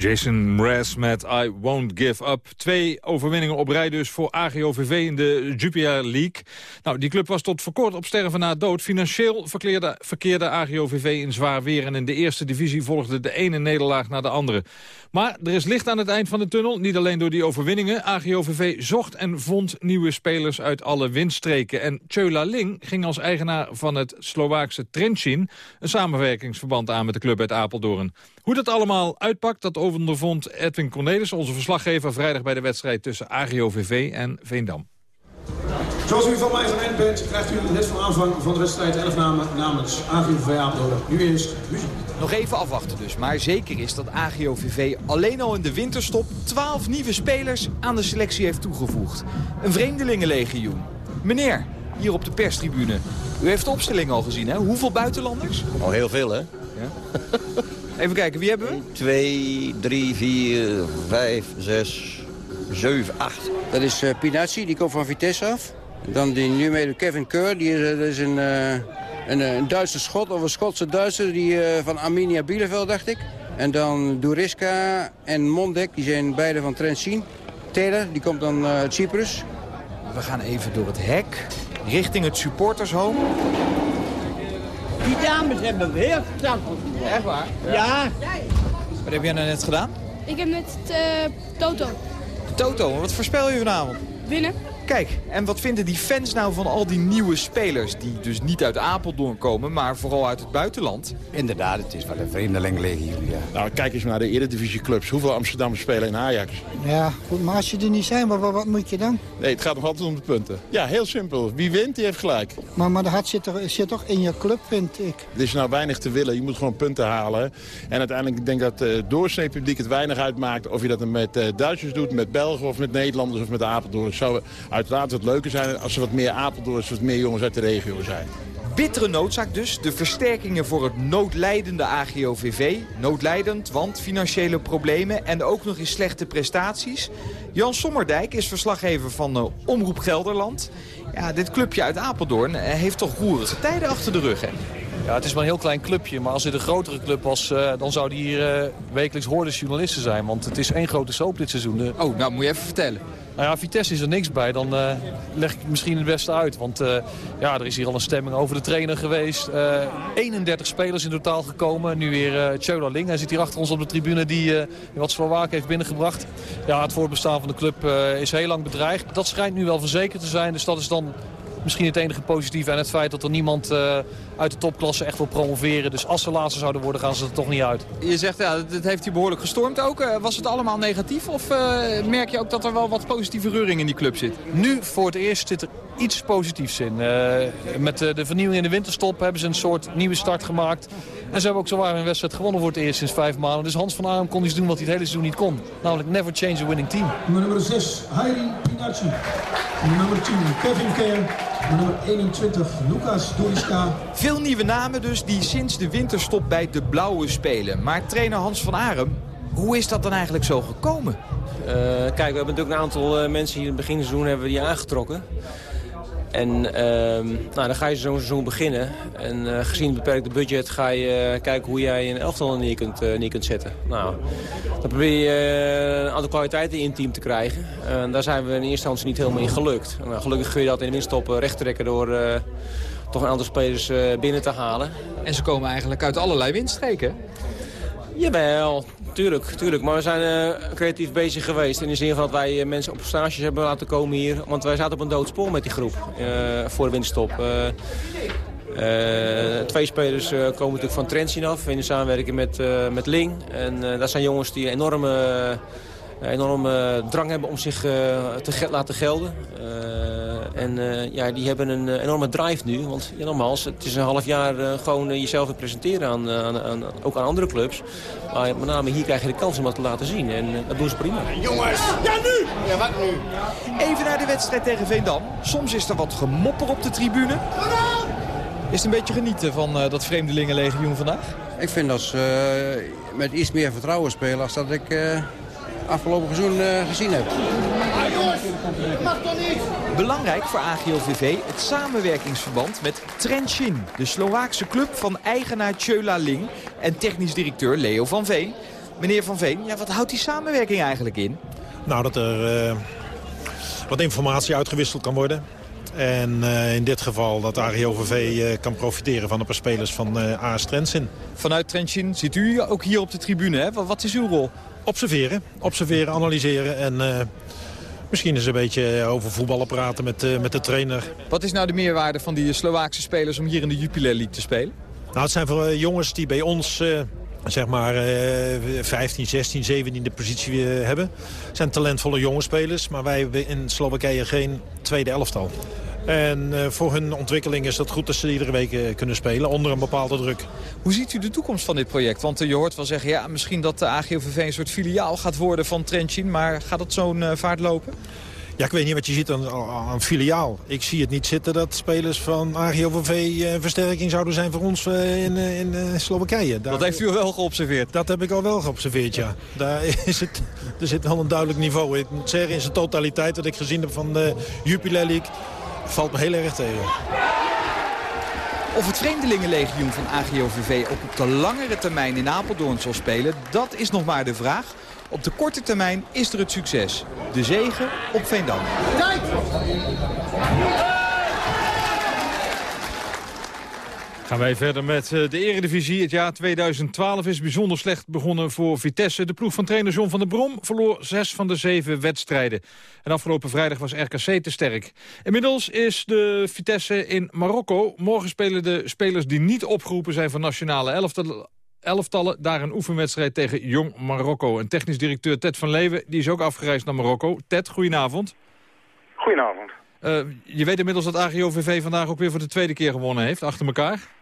Jason Mraz met I Won't Give Up. Twee overwinningen op rij dus voor AGOVV in de Jupiler League. Nou, die club was tot voor kort op sterven na dood. Financieel verkeerde, verkeerde AGOVV in zwaar weer... en in de eerste divisie volgde de ene nederlaag naar de andere. Maar er is licht aan het eind van de tunnel. Niet alleen door die overwinningen. AGOVV zocht en vond nieuwe spelers uit alle windstreken. En Tjöla Ling ging als eigenaar van het Slovaakse Trenchin... een samenwerkingsverband aan met de club uit Apeldoorn. Hoe dat allemaal uitpakt, dat ondervond Edwin Cornelis... onze verslaggever vrijdag bij de wedstrijd tussen AGOVV en Veendam. Zoals u van mij gewend bent, krijgt u net van aanvang van de wedstrijd 11 namen namens AGOVV Apeldoorn. Nu eerst muziek. Nog even afwachten dus, maar zeker is dat AGOVV alleen al in de winterstop 12 nieuwe spelers aan de selectie heeft toegevoegd. Een vreemdelingenlegioen. Meneer, hier op de perstribune, u heeft de opstelling al gezien hè? Hoeveel buitenlanders? Al heel veel, hè? Ja. Even kijken, wie hebben we? 2, 3, 4, 5, 6, 7, 8. Dat is uh, Pinazzi, die komt van Vitesse af. Dan die nu mee Kevin Keur, die is, dat is een, uh, een, een, Duitse schot, of een Schotse Duitser die, uh, van Arminia Bielefeld, dacht ik. En dan Duriska en Mondek, die zijn beide van Trentin. Taylor, die komt dan uit Cyprus. We gaan even door het hek, richting het supportershome. Die dames hebben heel sterk Echt waar? Ja. ja. Wat heb jij nou net gedaan? Ik heb net uh, Toto. De Toto, wat voorspel je vanavond? Winnen. Kijk, en wat vinden die fans nou van al die nieuwe spelers... die dus niet uit Apeldoorn komen, maar vooral uit het buitenland? Inderdaad, het is wel een vreemdelingenlegioen, ja. Nou, kijk eens naar de eredivisieclubs. Hoeveel Amsterdammers spelen in Ajax? Ja, goed, maar als je er niet zijn, wat, wat moet je dan? Nee, het gaat nog altijd om de punten. Ja, heel simpel. Wie wint, die heeft gelijk. Maar, maar de hart zit, er, zit toch in je club, vind ik. Er is nou weinig te willen. Je moet gewoon punten halen. En uiteindelijk ik denk dat het uh, doorsneepubliek het weinig uitmaakt... of je dat met uh, Duitsers doet, met Belgen of met Nederlanders of met Apeldoorn. Zou uiteraard het leuker zijn als er wat meer Apeldoorns, wat meer jongens uit de regio zijn. Bittere noodzaak dus, de versterkingen voor het noodlijdende AGOVV. Noodlijdend, want financiële problemen en ook nog eens slechte prestaties. Jan Sommerdijk is verslaggever van uh, Omroep Gelderland. Ja, dit clubje uit Apeldoorn uh, heeft toch roerige tijden achter de rug, hè? Ja, het is maar een heel klein clubje. Maar als dit een grotere club was, uh, dan zouden hier uh, wekelijks hordes journalisten zijn. Want het is één grote soap dit seizoen. Oh, nou moet je even vertellen. Nou ja, Vitesse is er niks bij. Dan uh, leg ik het misschien het beste uit. Want uh, ja, er is hier al een stemming over de trainer geweest. Uh, 31 spelers in totaal gekomen. Nu weer uh, Tjöla Ling. Hij zit hier achter ons op de tribune die wat Slowaak heeft binnengebracht. Ja, het voortbestaan van de club is heel lang bedreigd. Dat schijnt nu wel verzekerd te zijn. Dus dat is dan misschien het enige positieve. En het feit dat er niemand uh, uit de topklasse echt wil promoveren. Dus als ze laatste zouden worden, gaan ze er toch niet uit. Je zegt, ja, dit heeft hij behoorlijk gestormd ook. Uh, was het allemaal negatief? Of uh, merk je ook dat er wel wat positieve reuring in die club zit? Nu voor het eerst zit er iets positiefs in. met de vernieuwing in de winterstop hebben ze een soort nieuwe start gemaakt. En ze hebben ook zowaar een wedstrijd gewonnen voor het eerst sinds vijf maanden. Dus Hans van Arem kon iets doen wat hij het hele seizoen niet kon. Namelijk never change a winning team. Nummer 6, Heidi Pinacci. Nummer 10, Kevin Kerr. Nummer 21, Lucas Doriska. Veel nieuwe namen dus die sinds de winterstop bij de Blauwe spelen. Maar trainer Hans van Arem, hoe is dat dan eigenlijk zo gekomen? Uh, kijk, we hebben natuurlijk een aantal uh, mensen hier in het beginseizoen hebben we die aangetrokken. En uh, nou, dan ga je zo'n seizoen beginnen. En uh, gezien het beperkte budget ga je uh, kijken hoe jij een elftal neer kunt, neer kunt zetten. Nou, dan probeer je een aantal kwaliteiten in het team te krijgen. daar zijn we in eerste instantie niet helemaal in gelukt. Nou, gelukkig kun je dat in de winststop recht trekken door toch een aantal spelers binnen te halen. En ze komen eigenlijk uit allerlei windstreken? Jawel, tuurlijk, tuurlijk. Maar we zijn uh, creatief bezig geweest. In de zin van dat wij uh, mensen op stages hebben laten komen hier. Want wij zaten op een doodspoor met die groep uh, voor de winterstop. twee spelers komen natuurlijk van Trentin af in de samenwerking met, met Ling. En dat zijn jongens die enorme, enorme drang hebben om zich te ge laten gelden. En uh, ja, die hebben een uh, enorme drive nu. Want ja, nogmaals, het is een half jaar uh, gewoon jezelf te presenteren, aan, aan, aan, ook aan andere clubs. Maar met name hier krijg je de kans om dat te laten zien. En dat doen ze prima. Jongens, ja nu! Ja, wat nu? Even naar de wedstrijd tegen Veendam. Soms is er wat gemopper op de tribune. Is het een beetje genieten van dat vreemdelingenlegioen vandaag? Ik vind dat ze met iets meer vertrouwen spelen als dat ik afgelopen seizoen gezien heb. Ah, jongens, dat mag toch niet? Belangrijk voor AGOVV het samenwerkingsverband met Trenchin, de Slovaakse club van eigenaar Tjöla Ling en technisch directeur Leo van Veen. Meneer Van Veen, ja, wat houdt die samenwerking eigenlijk in? Nou, dat er uh, wat informatie uitgewisseld kan worden. En uh, in dit geval dat AGOVV uh, kan profiteren van een paar spelers van uh, AS Trentin. Vanuit Trentin ziet u ook hier op de tribune. Hè? Wat is uw rol? Observeren. Observeren, analyseren en misschien eens een beetje over voetballen praten met, met de trainer. Wat is nou de meerwaarde van die Slovaakse spelers om hier in de Jupiler League te spelen? Nou, het zijn voor jongens die bij ons zeg maar uh, 15, 16, 17 de positie hebben. Het zijn talentvolle jonge spelers, maar wij hebben in Slowakije geen tweede elftal. En uh, voor hun ontwikkeling is het goed dat ze iedere week uh, kunnen spelen onder een bepaalde druk. Hoe ziet u de toekomst van dit project? Want uh, je hoort wel zeggen, ja, misschien dat de AGOVV een soort filiaal gaat worden van Trentin. Maar gaat het zo'n vaart lopen? Ja, ik weet niet wat je ziet aan, filiaal. Ik zie het niet zitten dat spelers van AGOVV versterking zouden zijn voor ons in, in Slowakije. Daar, dat heeft u al wel geobserveerd? Dat heb ik al wel geobserveerd, ja. Daar is het, er zit wel een duidelijk niveau. Ik moet zeggen, in zijn totaliteit wat ik gezien heb van de Jupiler League... valt me heel erg tegen. Of het Vreemdelingenlegioen van AGOVV ook op de langere termijn in Apeldoorn zal spelen... dat is nog maar de vraag. Op de korte termijn is er het succes. De zegen op Veendam. Tijd! Gaan wij verder met eh, de eredivisie. Het jaar 2012 is bijzonder slecht begonnen voor Vitesse. De ploeg van trainer John van der Brom verloor zes van de zeven wedstrijden. En afgelopen vrijdag was RKC te sterk. Inmiddels is de Vitesse in Marokko. Morgen spelen de spelers die niet opgeroepen zijn voor nationale elftal elftallen. Daar een oefenwedstrijd tegen Jong Marokko. En technisch directeur Ted van Leeuwen die is ook afgereisd naar Marokko. Ted, goedenavond. Goedenavond. Uh, je weet inmiddels dat AGOVV vandaag ook weer voor de tweede keer gewonnen heeft, achter elkaar.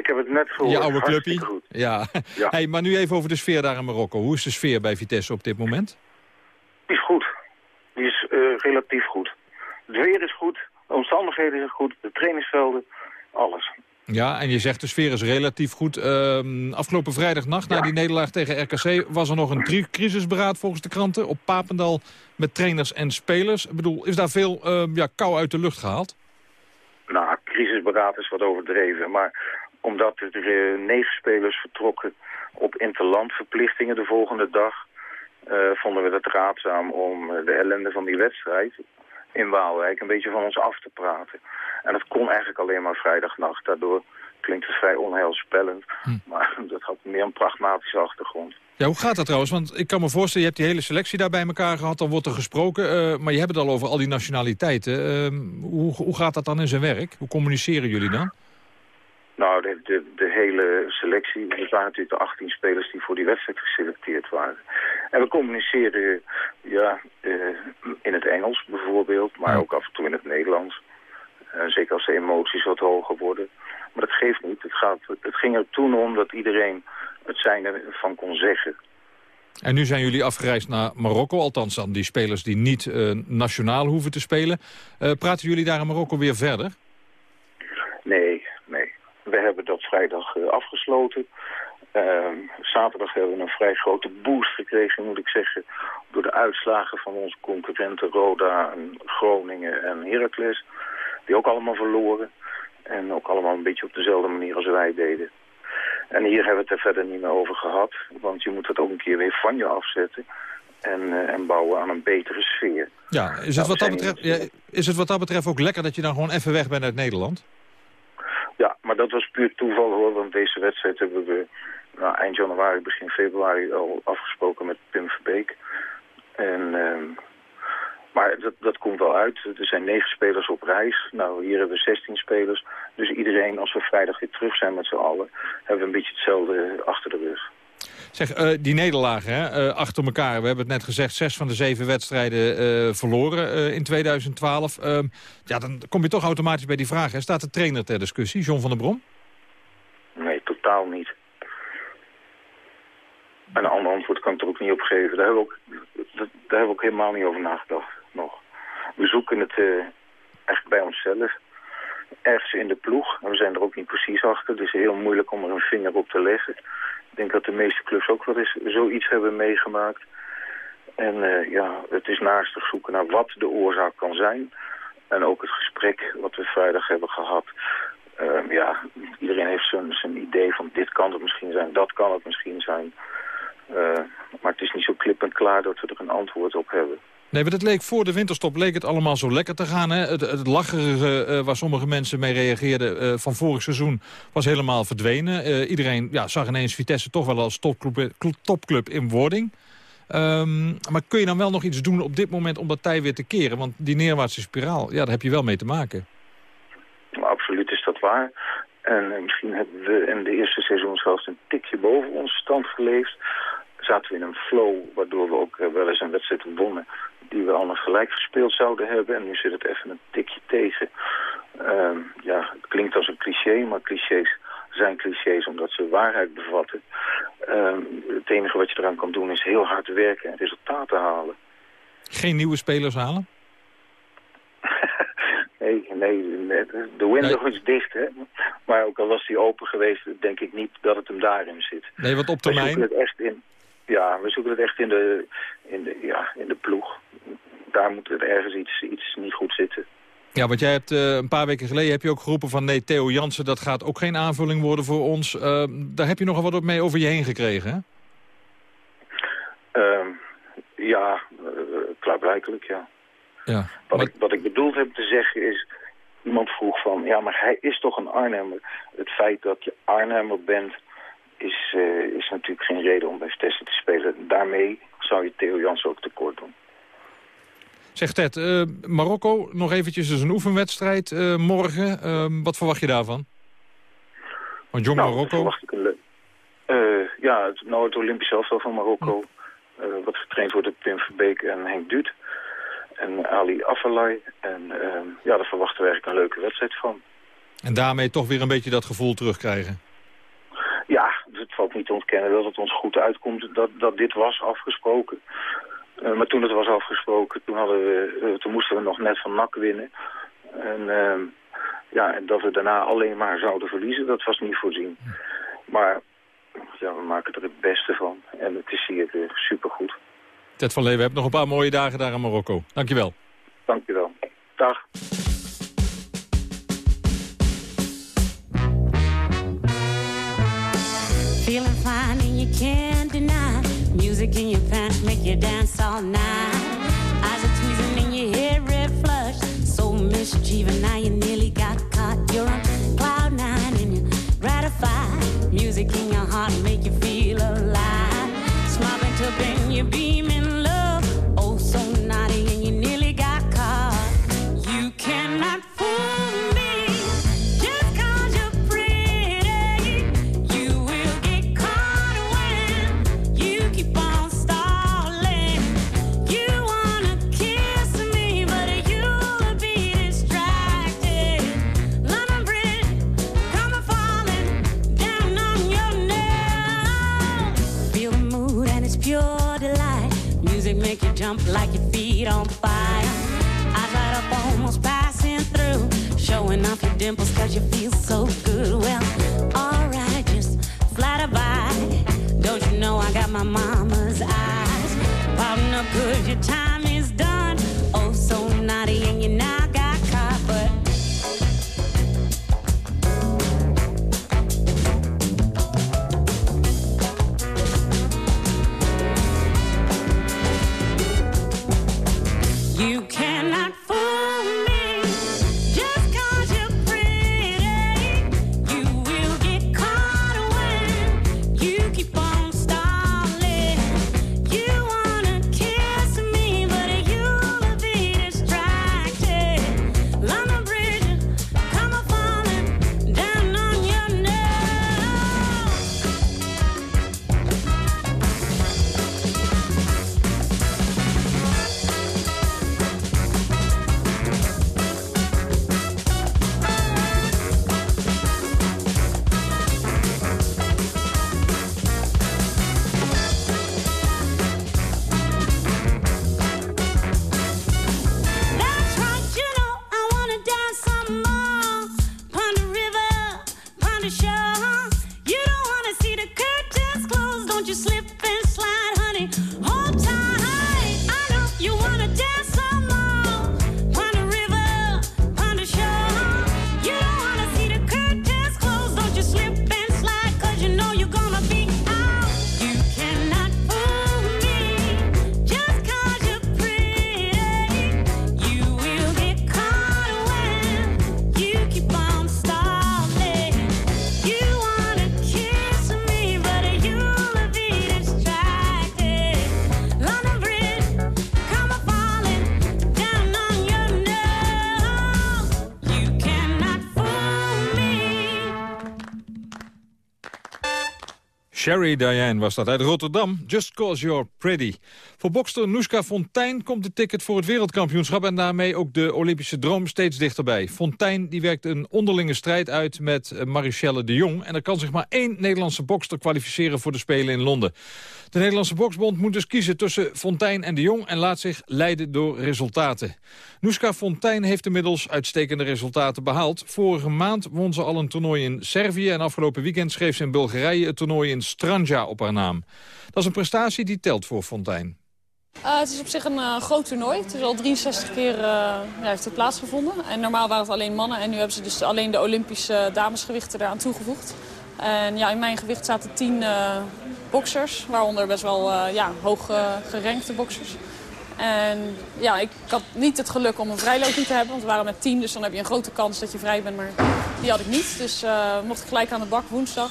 Ik heb het net gehoord. Je oude clubje. Goed. Ja. ja. Hey, maar nu even over de sfeer daar in Marokko. Hoe is de sfeer bij Vitesse op dit moment? Die is goed. Die is uh, relatief goed. Het weer is goed, de omstandigheden zijn goed, de trainingsvelden, alles. Ja, en je zegt de sfeer is relatief goed. Uh, afgelopen vrijdagnacht, na die nederlaag tegen RKC... was er nog een crisisberaad volgens de kranten op Papendal... met trainers en spelers. Ik bedoel, is daar veel uh, ja, kou uit de lucht gehaald? Nou, crisisberaad is wat overdreven. Maar omdat er uh, negen spelers vertrokken op interlandverplichtingen de volgende dag... Uh, vonden we het raadzaam om de ellende van die wedstrijd in Waalwijk een beetje van ons af te praten. En dat kon eigenlijk alleen maar vrijdagnacht. Daardoor klinkt het vrij onheilspellend. Hm. Maar dat had meer een pragmatische achtergrond. Ja, hoe gaat dat trouwens? Want ik kan me voorstellen, je hebt die hele selectie daar bij elkaar gehad. Dan wordt er gesproken, uh, maar je hebt het al over al die nationaliteiten. Uh, hoe, hoe gaat dat dan in zijn werk? Hoe communiceren jullie dan? Nou, de, de, de hele selectie, er waren natuurlijk de 18 spelers die voor die wedstrijd geselecteerd waren. En we communiceren ja, uh, in het Engels bijvoorbeeld, maar ook af en toe in het Nederlands. Uh, zeker als de emoties wat hoger worden. Maar dat geeft niet. Het, gaat, het ging er toen om dat iedereen het zijn van kon zeggen. En nu zijn jullie afgereisd naar Marokko, althans dan die spelers die niet uh, nationaal hoeven te spelen. Praten jullie daar in Marokko weer verder? Nee. We hebben dat vrijdag uh, afgesloten. Ehm, zaterdag hebben we een vrij grote boost gekregen, moet ik zeggen, door de uitslagen van onze concurrenten Roda, en Groningen en Heracles die ook allemaal verloren. En ook allemaal een beetje op dezelfde manier als wij deden. En hier hebben we het er verder niet meer over gehad. Want je moet het ook een keer weer van je afzetten. En, uh, en bouwen aan een betere sfeer. Ja, is het, wat dat betreft, ja, is het wat dat betreft ook lekker dat je dan gewoon even weg bent uit Nederland? Ja, maar dat was puur toeval hoor. Want deze wedstrijd hebben we nou, eind januari, begin februari al afgesproken met Pim Verbeek. En... Uh, maar dat, dat komt wel uit. Er zijn negen spelers op reis. Nou, hier hebben we 16 spelers. Dus iedereen, als we vrijdag weer terug zijn met z'n allen... hebben we een beetje hetzelfde achter de rug. Zeg, uh, die nederlagen hè, uh, achter elkaar. We hebben het net gezegd, zes van de zeven wedstrijden uh, verloren in 2012. Ehm, ja, dan kom je toch automatisch bij die vraag. Hè. Staat de trainer ter discussie, John van der Brom? Nee, totaal niet. En een ander antwoord kan ik er ook niet op geven. Daar hebben we ook, daar hebben we ook helemaal niet over nagedacht nog. We zoeken het echt bij onszelf. Ergens in de ploeg. En we zijn er ook niet precies achter. Dus heel moeilijk om er een vinger op te leggen. Ik denk dat de meeste clubs ook wel eens zoiets hebben meegemaakt. En uh, ja, het is naastig zoeken naar wat de oorzaak kan zijn. En ook het gesprek wat we vrijdag hebben gehad. Uh, ja, iedereen heeft zijn, zijn idee van dit kan het misschien zijn, dat kan het misschien zijn. Eh, maar het is niet zo klip en klaar dat we er een antwoord op hebben. Nee, het leek voor de winterstop leek het allemaal zo lekker te gaan. Hè? Het, het lacherige eh, waar sommige mensen mee reageerden eh, van vorig seizoen was helemaal verdwenen. Eh, iedereen ja, zag ineens Vitesse toch wel als topclub, topclub in wording. Ehm, maar kun je dan wel nog iets doen op dit moment om dat tij weer te keren? Want die neerwaartse spiraal, ja, daar heb je wel mee te maken. absoluut is dat waar. En misschien hebben we in de eerste seizoen zelfs een tikje boven onze stand geleefd. Zaten we in een flow, waardoor we ook wel eens een wedstrijd wonnen die we allemaal gelijk gespeeld zouden hebben. En nu zit het even een tikje tegen. Ehm, ja, het klinkt als een cliché, maar clichés zijn clichés omdat ze waarheid bevatten. Ehm, het enige wat je eraan kan doen is heel hard werken en resultaten halen. Geen nieuwe spelers halen? nee, nee, de window is dicht, hè. Maar ook al was die open geweest, denk ik niet dat het hem daarin zit. Nee, wat op termijn... Zoeken het echt in, ja, we zoeken het echt in de, in de, ja, in de ploeg. Daar moet er ergens iets, iets niet goed zitten. Ja, want jij hebt uh, een paar weken geleden heb je ook geroepen van... nee, Theo Jansen, dat gaat ook geen aanvulling worden voor ons. Uh, daar heb je nogal wat mee over je heen gekregen, hè? Uh, ja, uh, klaarblijkelijk, ja. ja wat, maar... ik, wat ik bedoeld heb te zeggen is... Iemand vroeg van, ja, maar hij is toch een Arnhemmer. Het feit dat je Arnhemmer bent is, uh, is natuurlijk geen reden om bij Vitesse te spelen. Daarmee zou je Theo Jans ook tekort doen. Zeg Ted, uh, Marokko, nog eventjes dus een oefenwedstrijd uh, morgen. Uh, wat verwacht je daarvan? Want jong nou, Marokko... Verwacht ik een ja, het, nou het Olympisch elftal van Marokko. Hm. wat getraind wordt door Pim Verbeek en Henk Duut. En Ali Afellay. En ehm, ja, daar verwachten we eigenlijk een leuke wedstrijd van. En daarmee toch weer een beetje dat gevoel terugkrijgen? Valt niet ontkennen dat het ons goed uitkomt dat, dat dit was afgesproken. Uh, maar toen het was afgesproken, toen, hadden we, uh, toen moesten we nog net van NAC winnen. En, uh, ja, en dat we daarna alleen maar zouden verliezen, dat was niet voorzien. Maar ja, we maken er het beste van. En het is hier uh, supergoed. Ted van Leeuwen, we hebben nog een paar mooie dagen daar in Marokko. Dankjewel. Dankjewel. Dag. Feeling fine and you can't deny. Music in your pants make you dance all night. Eyes are tweezing and your hair red flush. So mischievous now you nearly got caught. You're on cloud nine and you're gratified Music in your heart make you show. Sherry Diane was dat uit Rotterdam. Just cause you're pretty. Voor bokster Noeska Fontijn komt de ticket voor het wereldkampioenschap... en daarmee ook de Olympische droom steeds dichterbij. Fontijn die werkt een onderlinge strijd uit met eh, Marichelle de Jong... en er kan zich maar één Nederlandse bokster kwalificeren voor de Spelen in Londen. De Nederlandse Boksbond moet dus kiezen tussen Fontijn en de Jong... en laat zich leiden door resultaten. Noeska Fontijn heeft inmiddels uitstekende resultaten behaald. Vorige maand won ze al een toernooi in Servië... en afgelopen weekend schreef ze in Bulgarije het toernooi in Stranja op haar naam. Dat is een prestatie die telt voor Fontijn. Uh, het is op zich een uh, groot toernooi. Het is al 63 keer uh, ja, heeft het plaatsgevonden. En normaal waren het alleen mannen. En nu hebben ze dus alleen de Olympische damesgewichten eraan toegevoegd. En ja, in mijn gewicht zaten 10 boxers. Waaronder best wel ja, hoog gerankte boxers. En ja, ik had niet het geluk om een vrijlooping te hebben. Want we waren met 10, dus dan heb je een grote kans dat je vrij bent. Maar die had ik niet. Dus mocht ik gelijk aan de bak woensdag.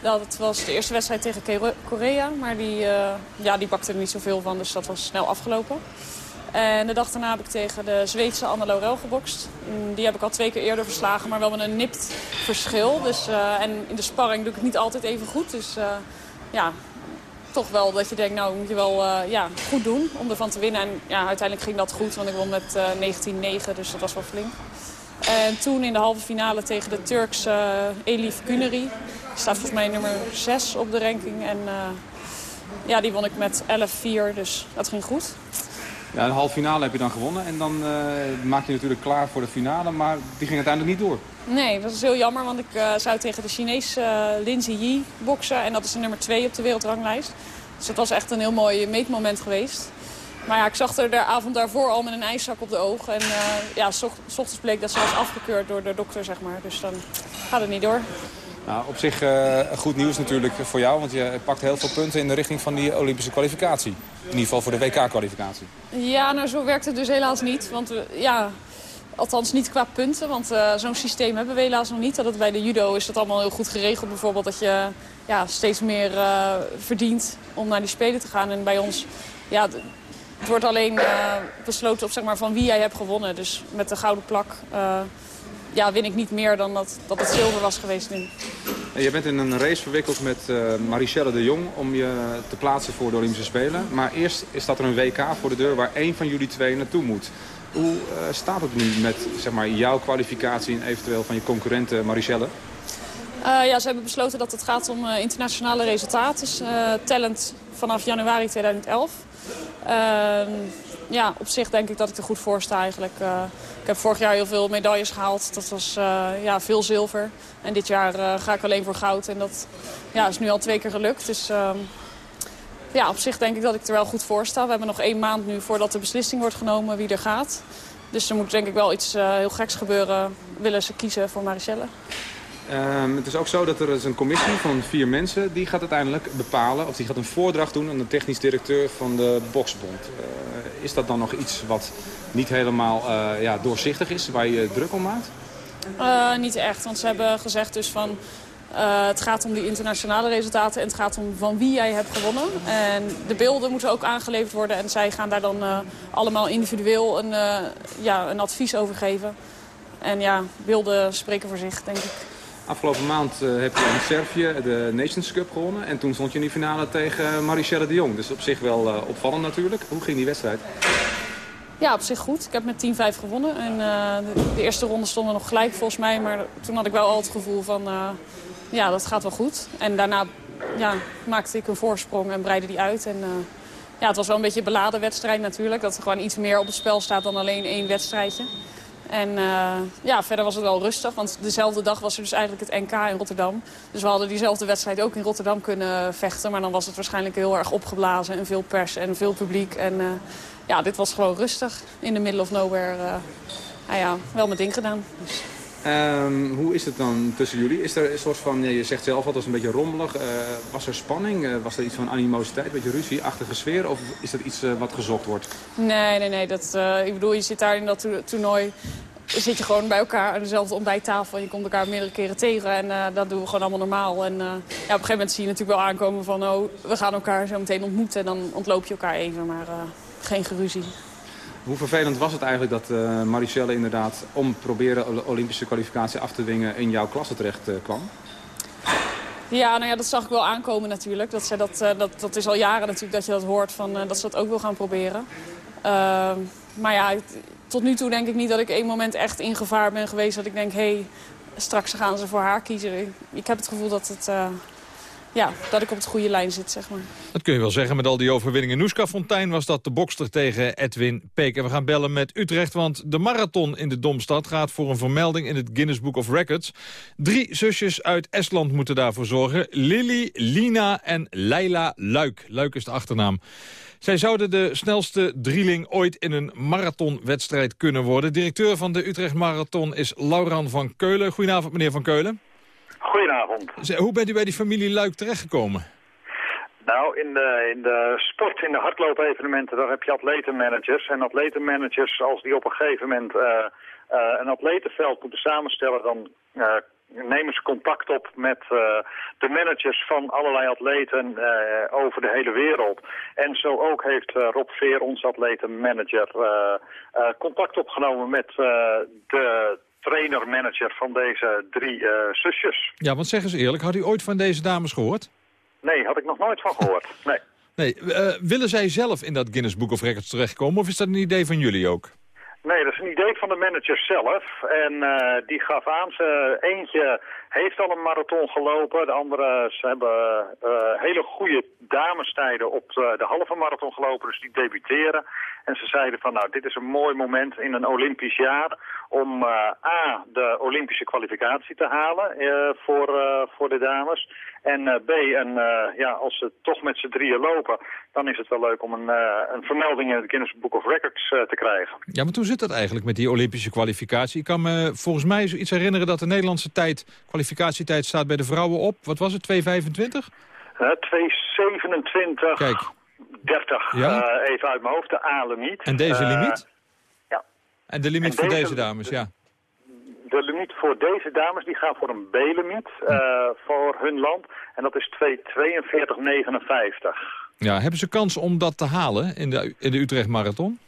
Dat was de eerste wedstrijd tegen Korea, maar die, uh, ja, die bakte er niet zoveel van, dus dat was snel afgelopen. En de dag daarna heb ik tegen de Zweedse Anne Laurel gebokst. Die heb ik al twee keer eerder verslagen, maar wel met een nipt verschil. Dus, uh, en in de sparring doe ik het niet altijd even goed. Dus uh, ja, toch wel dat je denkt, nou moet je wel ja, goed doen om ervan te winnen. En ja, uiteindelijk ging dat goed, want ik won met 19-9, dus dat was wel flink. En toen in de halve finale tegen de Turkse Elif Kuneri staat volgens mij nummer 6 op de ranking. En uh, ja, die won ik met 11-4, dus dat ging goed. Ja, de halve finale heb je dan gewonnen en dan uh, maak je natuurlijk klaar voor de finale, maar die ging uiteindelijk niet door. Nee, dat is heel jammer, want ik uh, zou tegen de Chinese uh, Lindsay Yi boksen en dat is de nummer 2 op de wereldranglijst. Dus het was echt een heel mooi meetmoment geweest. Maar ja, ik zag er de avond daarvoor al met een ijszak op de ogen. En ja, s ochtends bleek dat ze was afgekeurd door de dokter, zeg maar. Dus dan gaat het niet door. Nou, op zich uh, goed nieuws natuurlijk voor jou, want je pakt heel veel punten in de richting van die Olympische kwalificatie. In ieder geval voor de WK-kwalificatie. Ja, nou zo werkt het dus helaas niet. Want we, ja, althans niet qua punten, want uh, zo'n systeem hebben we helaas nog niet. Dat bij de judo is het allemaal heel goed geregeld. Bijvoorbeeld dat je ja, steeds meer verdient om naar die Spelen te gaan. En bij ons, ja, het wordt alleen besloten op zeg maar, van wie jij hebt gewonnen. Dus met de gouden plak ja, win ik niet meer dan dat, dat het zilver was geweest nu. Je bent in een race verwikkeld met uh, Marichelle de Jong om je te plaatsen voor de Olympische Spelen. Maar eerst is dat er een WK voor de deur waar één van jullie twee naartoe moet. Hoe uh, staat het nu met zeg maar, jouw kwalificatie en eventueel van je concurrente Marichelle? Uh, ja, ze hebben besloten dat het gaat om internationale resultaten. Dus, talent vanaf januari 2011. Ja, op zich denk ik dat ik er goed voor sta eigenlijk. Uh, ik heb vorig jaar heel veel medailles gehaald. Dat was uh, ja, veel zilver. En dit jaar uh, ga ik alleen voor goud. En dat ja, is nu al twee keer gelukt. Dus ehm, ja, op zich denk ik dat ik er wel goed voor sta. We hebben nog één maand nu voordat de beslissing wordt genomen wie er gaat. Dus er moet denk ik wel iets heel geks gebeuren. Willen ze kiezen voor Marichelle. Um, het is ook zo dat er een commissie van vier mensen... die gaat uiteindelijk bepalen of die gaat een voordracht doen... aan de technisch directeur van de Boksbond. Uh, is dat dan nog iets wat niet helemaal uh, ja, doorzichtig is, waar je druk om maakt? Uh, niet echt, want ze hebben gezegd dus van... het gaat om die internationale resultaten en het gaat om van wie jij hebt gewonnen. En de beelden moeten ook aangeleverd worden en zij gaan daar dan allemaal individueel een, ja, een advies over geven. En ja, beelden spreken voor zich, denk ik. Afgelopen maand uh, heb je in Servië de Nations Cup gewonnen. En toen stond je in die finale tegen Marichelle de Jong. Dus op zich wel uh, opvallend natuurlijk. Hoe ging die wedstrijd? Ja, op zich goed. Ik heb met 10-5 gewonnen. En de, de, eerste ronde stonden nog gelijk volgens mij. Maar toen had ik wel al het gevoel van, ja, dat gaat wel goed. En daarna ja, maakte ik een voorsprong en breidde die uit. En ja, het was wel een beetje een beladen wedstrijd natuurlijk. Dat er gewoon iets meer op het spel staat dan alleen één wedstrijdje. En uh, ja, verder was het wel rustig, want dezelfde dag was er dus eigenlijk het NK in Rotterdam. Dus we hadden diezelfde wedstrijd ook in Rotterdam kunnen vechten. Maar dan was het waarschijnlijk heel erg opgeblazen en veel pers en veel publiek. En uh, ja, dit was gewoon rustig in de middle of nowhere. Uh, nou ja, wel mijn ding gedaan. Dus. Um, hoe is het dan tussen jullie? Is er een soort van, je zegt zelf altijd een beetje rommelig. Uh, was er spanning? Uh, was er iets van animositeit, een beetje ruzie-achtige sfeer? Of is dat iets uh, wat gezocht wordt? Nee, nee, nee. Dat, ik bedoel, je zit daar in dat to toernooi zit je gewoon bij elkaar aan dezelfde ontbijttafel. En je komt elkaar meerdere keren tegen. En dat doen we gewoon allemaal normaal. En ja, op een gegeven moment zie je natuurlijk wel aankomen van... oh, we gaan elkaar zo meteen ontmoeten. En dan ontloop je elkaar even, maar geen geruzie. Hoe vervelend was het eigenlijk dat uh, Marichelle inderdaad... om proberen Olympische kwalificatie af te dwingen in jouw klasse terecht kwam? Ja, nou ja, dat zag ik wel aankomen natuurlijk. Dat, zij dat, eh, dat, dat is al jaren natuurlijk dat je dat hoort, van, eh, dat ze dat ook wil gaan proberen. Ehm, maar ja, tot nu toe denk ik niet dat ik één moment echt in gevaar ben geweest... dat ik denk, hé, hey, straks gaan ze voor haar kiezen. Ik, ik heb het gevoel dat, het, eh, ja, dat ik op het goede lijn zit, zeg maar. Dat kun je wel zeggen met al die overwinningen. Noeska Fontijn was dat de bokster tegen Edwin Peek. En we gaan bellen met Utrecht, want de marathon in de Domstad... gaat voor een vermelding in het Guinness Book of Records. Drie zusjes uit Estland moeten daarvoor zorgen. Lily, Lina en Leila Luik. Luik is de achternaam. Zij zouden de snelste drieling ooit in een marathonwedstrijd kunnen worden. Directeur van de Utrecht Marathon is Lauran van Keulen. Goedenavond, meneer van Keulen. Goedenavond. Hoe bent u bij die familie Luik terechtgekomen? Nou, in de, in de sport, in de hardloopevenementen, daar heb je atletenmanagers. En atletenmanagers, als die op een gegeven moment eh, eh, een atletenveld moeten samenstellen... dan eh, nemen ze contact op met de managers van allerlei atleten over de hele wereld. En zo ook heeft Rob Veer, onze atletenmanager, contact opgenomen met de trainer-manager van deze drie eh, zusjes. Ja, want zeg eens eerlijk, had u ooit van deze dames gehoord? Nee, had ik nog nooit van gehoord. Nee. Nee, eh, willen zij zelf in dat Guinness Book of Records terechtkomen... of is dat een idee van jullie ook? Nee, dat is een idee van de manager zelf. En eh, die gaf aan, ze, eentje heeft al een marathon gelopen. De andere, ze hebben eh, hele goede damestijden op de, de halve marathon gelopen. Dus die debuteren. En ze zeiden van, nou, dit is een mooi moment in een Olympisch jaar... om eh, A, de Olympische kwalificatie te halen eh, voor, eh, voor de dames. En eh, B, en, eh, ja, als ze toch met z'n drieën lopen... dan is het wel leuk om een, eh, een vermelding in het Guinness Book of Records eh, te krijgen. Ja, maar hoe zit dat eigenlijk met die Olympische kwalificatie? Ik kan me volgens mij zoiets herinneren dat de Nederlandse tijd, kwalificatietijd staat bij de vrouwen op. Wat was het, 2,25? Uh, 227, Kijk. 30, Ja? eh, even uit mijn hoofd, de A-limiet. En deze Eh, limiet? ja. En de limiet en voor deze- deze dames, ja. De limiet voor deze dames die gaat voor een B-limiet eh, voor hun land. En dat is 242,59. Ja, hebben ze kans om dat te halen in de, in de Utrecht Marathon?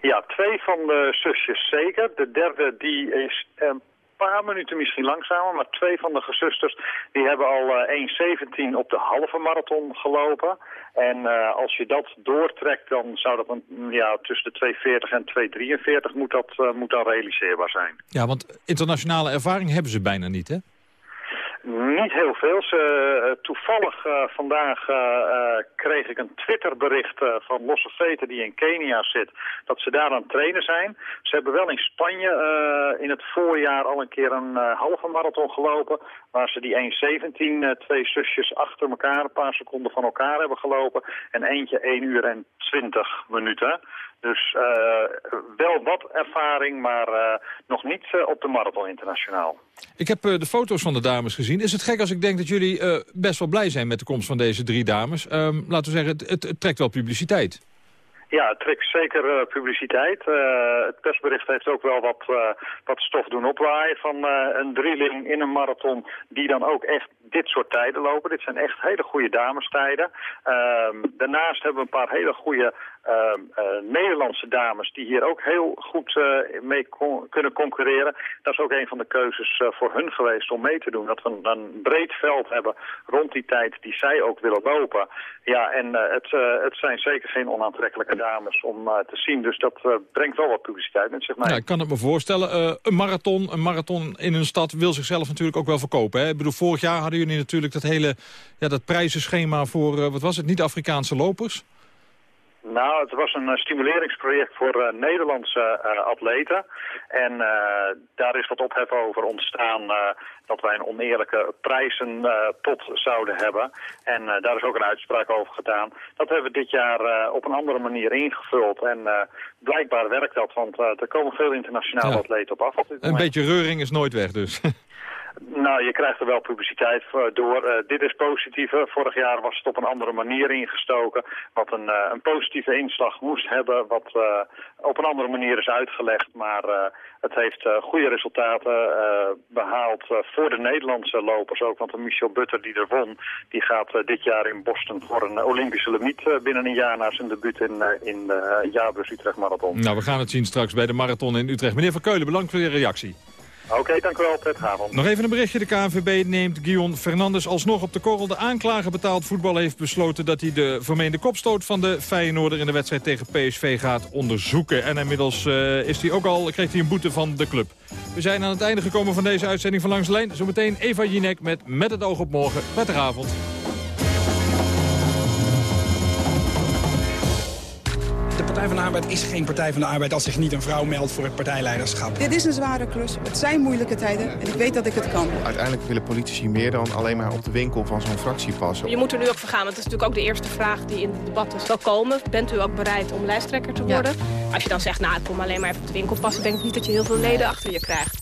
Ja, twee van de zusjes zeker. De derde die is een paar minuten misschien langzamer. Maar twee van de gezusters die hebben al eh 1,17 op de halve marathon gelopen. En eh, als je dat doortrekt, dan zou dat een, ja, tussen de 2,40 en 2,43 moet dat eh, moet dan realiseerbaar zijn. Ja, want internationale ervaring hebben ze bijna niet, hè? Niet heel veel. Ze, eh, toevallig eh, vandaag eh, kreeg ik een Twitterbericht eh, van Losse Veten die in Kenia zit, dat ze daar aan het trainen zijn. Ze hebben wel in Spanje in het voorjaar al een keer een halve marathon gelopen, waar ze die 1.17, eh, twee zusjes achter elkaar, een paar seconden van elkaar hebben gelopen. En eentje 1 uur en 20 minuten. Dus eh, wel wat ervaring, maar eh, nog niet eh, op de marathon internationaal. Ik heb de foto's van de dames gezien. Is het gek als ik denk dat jullie best wel blij zijn met de komst van deze drie dames? Ehm, laten we zeggen, het, het, het trekt wel publiciteit. Ja, het trekt zeker publiciteit. Het persbericht heeft ook wel wat, wat stof doen opwaaien van een drieling in een marathon die dan ook echt dit soort tijden lopen. Dit zijn echt hele goede damestijden. Ehm, daarnaast hebben we een paar hele goede Nederlandse dames die hier ook heel goed eh, mee kunnen concurreren. Dat is ook een van de keuzes eh, voor hun geweest om mee te doen. Dat we een, een breed veld hebben rond die tijd die zij ook willen lopen. Ja, en eh, het, eh, het zijn zeker geen onaantrekkelijke dames om eh, te zien. Dus dat eh, brengt wel wat publiciteit met zich mee. Ja, ik kan het me voorstellen. Eh, een marathon een marathon in een stad wil zichzelf natuurlijk ook wel verkopen. Hè? Ik bedoel, vorig jaar hadden jullie natuurlijk dat hele ja, dat prijzenschema voor, eh, wat was het, niet-Afrikaanse lopers. Nou, het was een eh, stimuleringsproject voor eh, Nederlandse eh, atleten. En daar is wat ophef over ontstaan dat wij een oneerlijke prijzenpot zouden hebben. En daar is ook een uitspraak over gedaan. Dat hebben we dit jaar op een andere manier ingevuld. En blijkbaar werkt dat, want er komen veel internationale Ja. atleten op af. Op dit Een moment. beetje reuring is nooit weg dus. Nou, je krijgt er wel publiciteit door. Eh, dit is positief. Vorig jaar was het op een andere manier ingestoken. Wat een, eh, een positieve inslag moest hebben. Wat eh, op een andere manier is uitgelegd. Maar het heeft goede resultaten eh, behaald eh, voor de Nederlandse lopers ook. Want Michel Butter die er won, die gaat dit jaar in Boston voor een Olympische limiet binnen een jaar na zijn debuut in, in de Jaarbus Utrecht Marathon. nou, we gaan het zien straks bij de marathon in Utrecht. Meneer Van Keulen, bedankt voor uw reactie. Oké, dank u wel. Prettige avond. Nog even een berichtje. De KNVB neemt Guion Fernandes alsnog op de korrel. De aanklager betaald voetbal heeft besloten dat hij de vermeende kopstoot van de Feyenoorder in de wedstrijd tegen PSV gaat onderzoeken. En inmiddels uh, is hij ook al, kreeg hij een boete van de club. We zijn aan het einde gekomen van deze uitzending van Langs de Lijn. Zometeen Eva Jinek met Met het oog op morgen. Prettige avond. Partij van de Arbeid is geen Partij van de Arbeid als zich niet een vrouw meldt voor het partijleiderschap. Dit is een zware klus. Het zijn moeilijke tijden en ik weet dat ik het kan. Uiteindelijk willen politici meer dan alleen maar op de winkel van zo'n fractie passen. Je moet er nu ook voor gaan, want het is natuurlijk ook de eerste vraag die in het debat zal komen. Bent u ook bereid om lijsttrekker te worden? Als je dan zegt, nou ik kom alleen maar even op de winkel passen, denk ik niet dat je heel veel leden achter je krijgt.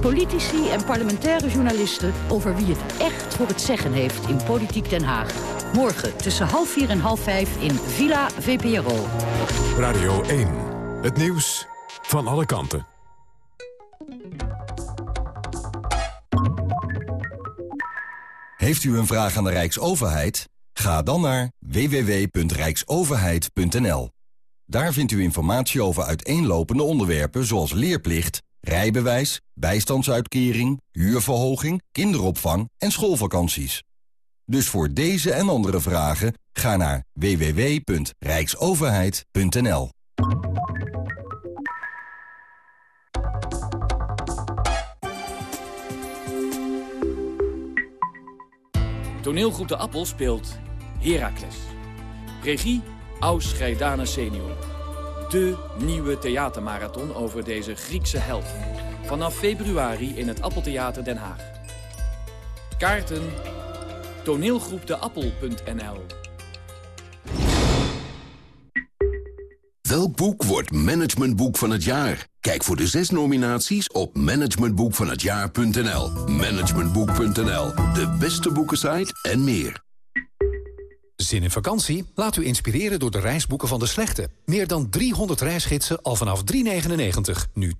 Politici en parlementaire journalisten over wie het echt voor het zeggen heeft in Politiek Den Haag. Morgen tussen half vier en half vijf in Villa VPRO. Radio 1. Het nieuws van alle kanten. Heeft u een vraag aan de Rijksoverheid? Ga dan naar www.rijksoverheid.nl. Daar vindt u informatie over uiteenlopende onderwerpen zoals leerplicht, rijbewijs, bijstandsuitkering, huurverhoging, kinderopvang en schoolvakanties. Dus voor deze en andere vragen ga naar www.rijksoverheid.nl. Toneelgroep De Appel speelt Heracles. Regie Aus senior. De nieuwe theatermarathon over deze Griekse held. Vanaf februari in het Appeltheater Den Haag. Kaarten toneelgroepdeappel.nl Welk boek wordt managementboek van het jaar? Kijk voor de zes nominaties op managementboekvanhetjaar.nl. Managementboek.nl, de beste boekensite en meer. Zin in vakantie? Laat u inspireren door de reisboeken van De Slechte. Meer dan 300 reisgidsen al vanaf 3,99. Nu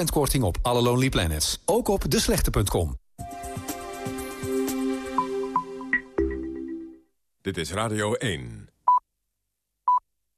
10% korting op alle Lonely Planets. Ook op deslechte.com. Dit is Radio 1.